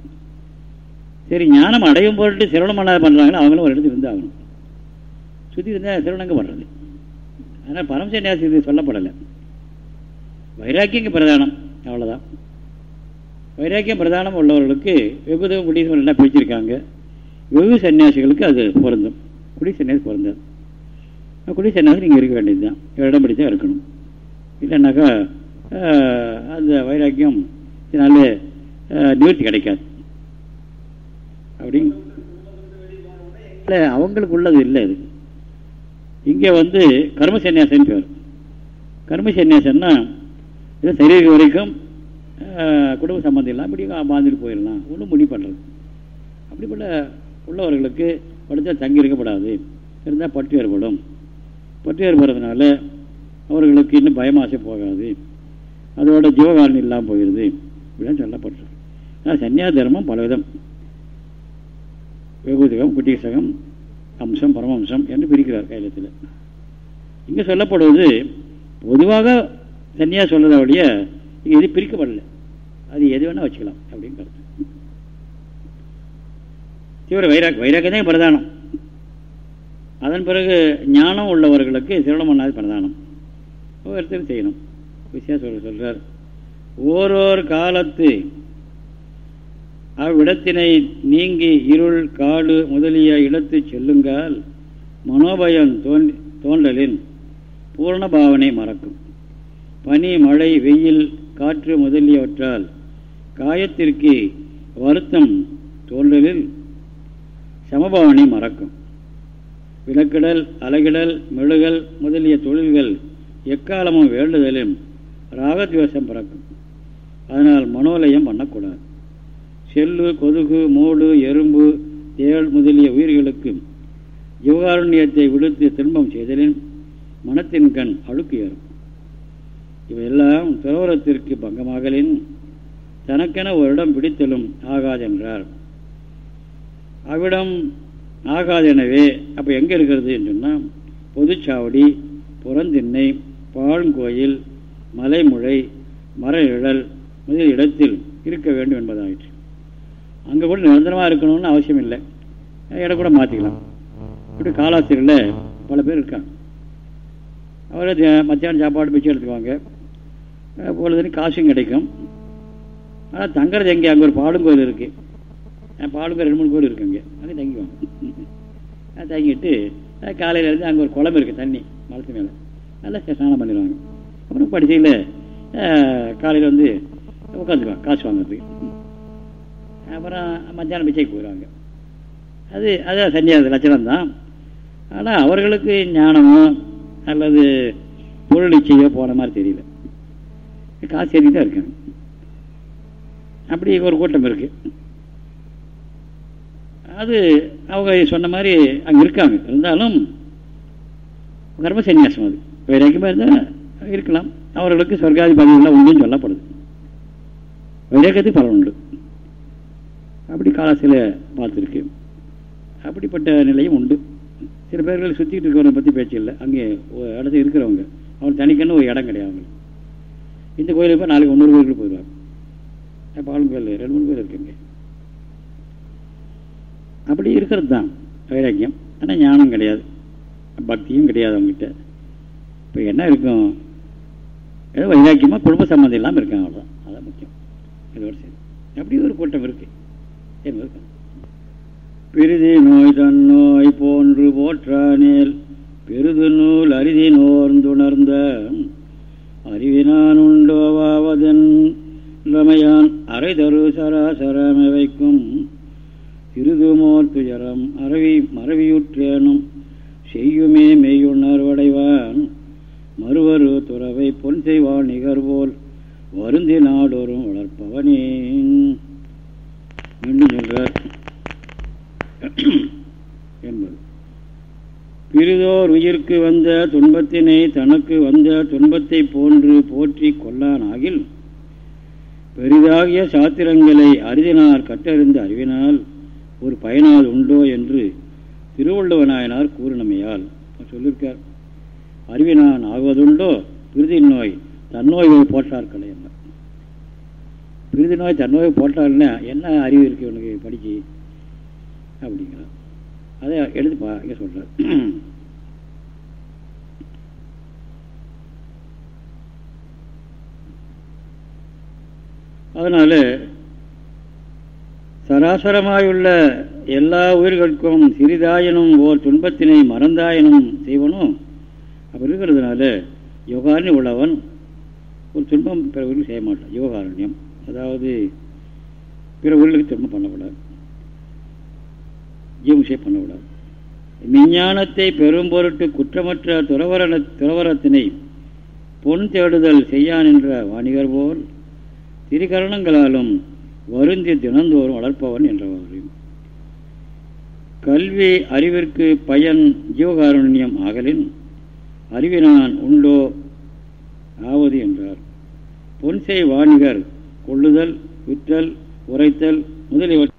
சரி ஞானம் அடையும் பொருட்டு சிரவணம் பண்ணாத பண்ணுறாங்களோ அவங்களும் ஒரு இடத்துல இருந்தாகணும் சுற்றி இருந்தால் சிரவணங்க பண்ணுறது ஆனால் பரமசன்யாசி இது சொல்லப்படலை. வைராக்கியம் பிரதானம் அவ்வளோதான் வைராக்கியம் பிரதானம் உள்ளவர்களுக்கு வெகுதவ குடிசம் என்ன பிரிச்சிருக்காங்க. வெகு சன்னியாசிகளுக்கு அது பொருந்தும். குடி சன்னியாசி பொருந்தாது. குடி சன்னியாசி நீங்கள் இருக்க வேண்டியது தான் இடம் தான் இருக்கணும். இல்லைன்னாக்கா அந்த வைராக்கியம் நல்ல நிவர்த்தி கிடைக்காது. அப்படிங்க இல்லை அவங்களுக்கு உள்ளது இல்லை அது இங்கே வந்து கர்ம சன்னியாசன் பேர். கர்ம சன்னியாசன்னா இது சரீரம் வரைக்கும் குடும்ப சம்பந்தம் இல்லாமல் இப்படி வாழ்ந்துட்டு போயிடலாம். ஒன்றும் முடிவு பண்ணுறது அப்படிப்பட்ட உள்ளவர்களுக்கு படித்தால் தங்கி இருக்கப்படாது. இருந்தால் பட்டு ஏற்படும். பட்டு ஏற்படுறதுனால அவர்களுக்கு இன்னும் பயமாசை போகாது. அதோட ஜீவகாலன் இல்லாமல் போயிடுது இப்படிலாம் சொல்லப்பட்டது ஆனால் சன்னியா தர்மம் பலவிதம். வெகுதிகம் குட்டிசகம் அம்சம் பரமம்சம் என்று பிரிக்கிறார் கைலத்தில் இங்கே சொல்லப்படுவது பொதுவாக தனியாக சொல்றதை வழிய இங்கே எது பிரிக்கப்படலை. அது எது வேணால் வச்சுக்கலாம் அப்படின்னு கருத்து. தீவிர வைராக் வைராக்கியதே பிரதானம். அதன் பிறகு ஞானம் உள்ளவர்களுக்கு சிரவணம் பண்ணாது பிரதானம். ஒவ்வொருத்தரும் செய்யணும். விஷயம் சொல்ல சொல்கிறார் ஓரோர் காலத்து அவ்விடத்தினை நீங்கி இருள் காடு முதலிய இடத்து செல்லுங்கால் மனோபயம் தோன் தோன்றலின் பூர்ண பாவனை மறக்கும். பனி மழை வெயில் காற்று முதலியவற்றால் காயத்திற்கு வருத்தம் தோன்றலில் சமபாவனை மறக்கும். விளக்கிடல் அலகிடல் மெழுகல் முதலிய தொழில்கள் எக்காலமும் வேண்டுதலும் ராகத்வேஷம் பிறக்கும். அதனால் மனோலயம் பண்ணக்கூடாது. செல்லு கொதுகு மூடு எறும்பு தேள் முதலிய உயிர்களுக்கு ஜீவகாருண்யத்தை விடுத்து திரும்பம் செய்தலின் மனத்தின் கண் அழுக்கு ஏறும். இவையெல்லாம் துறவரத்திற்கு பங்கமாகலின் தனக்கென ஒரு இடம் பிடித்தலும் ஆகாதென்றார் அவ்விடம் ஆகாதெனவே அப்போ எங்கே இருக்கிறது என்று சொன்னால் பொதுச்சாவடி புறந்திண்ணை பாழ்கோயில் மலைமுழை மர இழல் முதல் இடத்தில் இருக்க வேண்டும் என்பதாயிற்று. அங்கே கூட நிரந்தரமாக இருக்கணும்னு அவசியம் இல்லை இடம் கூட மாற்றிக்கலாம் இப்படி காலாசிரியரில் பல பேர் இருக்காங்க. அவரை மத்தியானம் சாப்பாடு பிச்சு எடுத்துக்குவாங்க. பொழுதுன்னு காசும் கிடைக்கும். ஆனால் தங்குறது எங்கே? அங்கே ஒரு பாலுங்கோயில் இருக்குது பாடுங்கோயில் ரெண்டு மூணு கோயில் இருக்குங்க. அங்கே தங்கிக்குவாங்க <laughs> தங்கிட்டு காலையில் இருந்து அங்கே ஒரு குளம் இருக்குது தண்ணி மலத்து மேலே. நல்லா ஸ்நானம் பண்ணிடுவாங்க. அப்புறம் படிச்சையில் காலையில் வந்து உட்காந்துக்குவாங்க காசு வாங்குறதுக்கு. அப்புறம் மத்தியானம் பிச்சைக்கு போயிடுவாங்க. அது அதான் சன்னியாசி லட்சணம் தான். ஆனால் அவர்களுக்கு ஞானமோ அல்லது பொருள் நிச்சயோ போன மாதிரி தெரியல. காசு ஏறி தான் இருக்காங்க அப்படி ஒரு கூட்டம் இருக்கு. அது அவங்க சொன்ன மாதிரி அங்கே இருக்காங்க. இருந்தாலும் கர்ம சன்னியாசம் அது. வேற எங்கேயுமே இருந்தால் இருக்கலாம். அவர்களுக்கு சொர்க்காதிபதிகள்லாம் உண்டுன்னு சொல்லப்படுது. வைரேகத்துக்கு பலன் உண்டு. அப்படி காலத்தில் பார்த்துருக்கு. அப்படிப்பட்ட நிலையும் உண்டு. சில பேர்கள் சுற்றிக்கிட்டு இருக்கிறவங்க பற்றி பேச்சு இல்லை. அங்கே இடத்துல இருக்கிறவங்க. அவங்க தனிக்கன்னு ஒரு இடம் கிடையாது அவங்களுக்கு. இந்த கோயிலுக்கு போய் நாளைக்கு ஒன்னொரு கோயிலுக்கு போயிடுவாங்க. பாலும் கோயில் ரெண்டு மூணு கோயில் இருக்குங்க. அப்படி இருக்கிறது தான் வைராக்கியம். ஆனால் ஞானம் கிடையாது. பக்தியும் கிடையாது அவங்ககிட்ட. இப்போ என்ன இருக்கும்? ஏதோ வைராக்கியமாக குடும்ப சம்மந்தம் இல்லாமல் இருக்காங்க அவ்வளோதான் அதான் முக்கியம். இதோட சரி. அப்படி ஒரு கூட்டம் இருக்குது என்பது பிரிதி நோய் தன்னோய் போன்று போற்றானேல் பெருது நூல் அரிதி நோர்ந்துணர்ந்த அறிவினான் உண்டோவாவதன் ரமையான் அரைதரு சராசரமை வைக்கும் சிறிதுமோர் துயரம் அறவி மறவியுற்றேனும் செய்யுமே மெய்யுணர்வடைவான் மறுவரு துறவை பொன் செய்வான் நிகர்போல் வருந்தி நாடோறும் வளர்ப்பவனே. மீண்டும் சொல்கிறார் <clears throat> என்பது. பிரிதோர் உயிர்க்கு வந்த துன்பத்தினை தனக்கு வந்த துன்பத்தை போன்று போற்றி கொல்லானாகில் பெரிதாகிய சாத்திரங்களை அரிதினார் கட்டறிந்து அறிவினால் ஒரு பயனால் உண்டோ என்று திருவள்ளுவநாயனார் கூறினமையால் சொல்லியிருக்கார் அறிவினான் ஆகுவதுண்டோ பிரிதி நோய் தன்னோய்கள் போட்டார்களே என்ன பிரிதி நோய் தன்னோய் போட்டால்னா என்ன அறிவு இருக்கு உனக்கு படிச்சு? அப்படிங்கிறார். அதை எழுதி பா இங்கே சொல்கிறார் அதனால் சராசரமாயுள்ள எல்லா உயிர்களுக்கும் சிறிதாயனும் ஓர் துன்பத்தினை மறந்தாயனும் செய்வனும் அப்படி இருக்கிறதுனால யோகாரணி உள்ளவன் ஒரு துன்பம் பிற உயிர்கள் செய்ய மாட்டான். யோகாரண்யம். அதாவது பிற உயிர்களுக்கு துன்பம் பண்ணக்கூடாது. ஜீவம் பண்ணக்கூடாது. விஞ்ஞானத்தை பெரும் பொருட்டு குற்றமற்ற துறவரண துறவரத்தினை பொன் தேடுதல் செய்யான் என்ற வாணிகர் போல் திரிகரணங்களாலும் வருந்தி தினந்தோறும் வளர்ப்பவன் என்றவாறு. கல்வி அறிவிற்கு பயன் ஜீவகாருண்யம் ஆகலின் அறிவினான் உண்டோ ஆவது என்றார். பொன்சை வாணிகர் கொள்ளுதல் விற்றல் உரைத்தல் முதலியவற்றை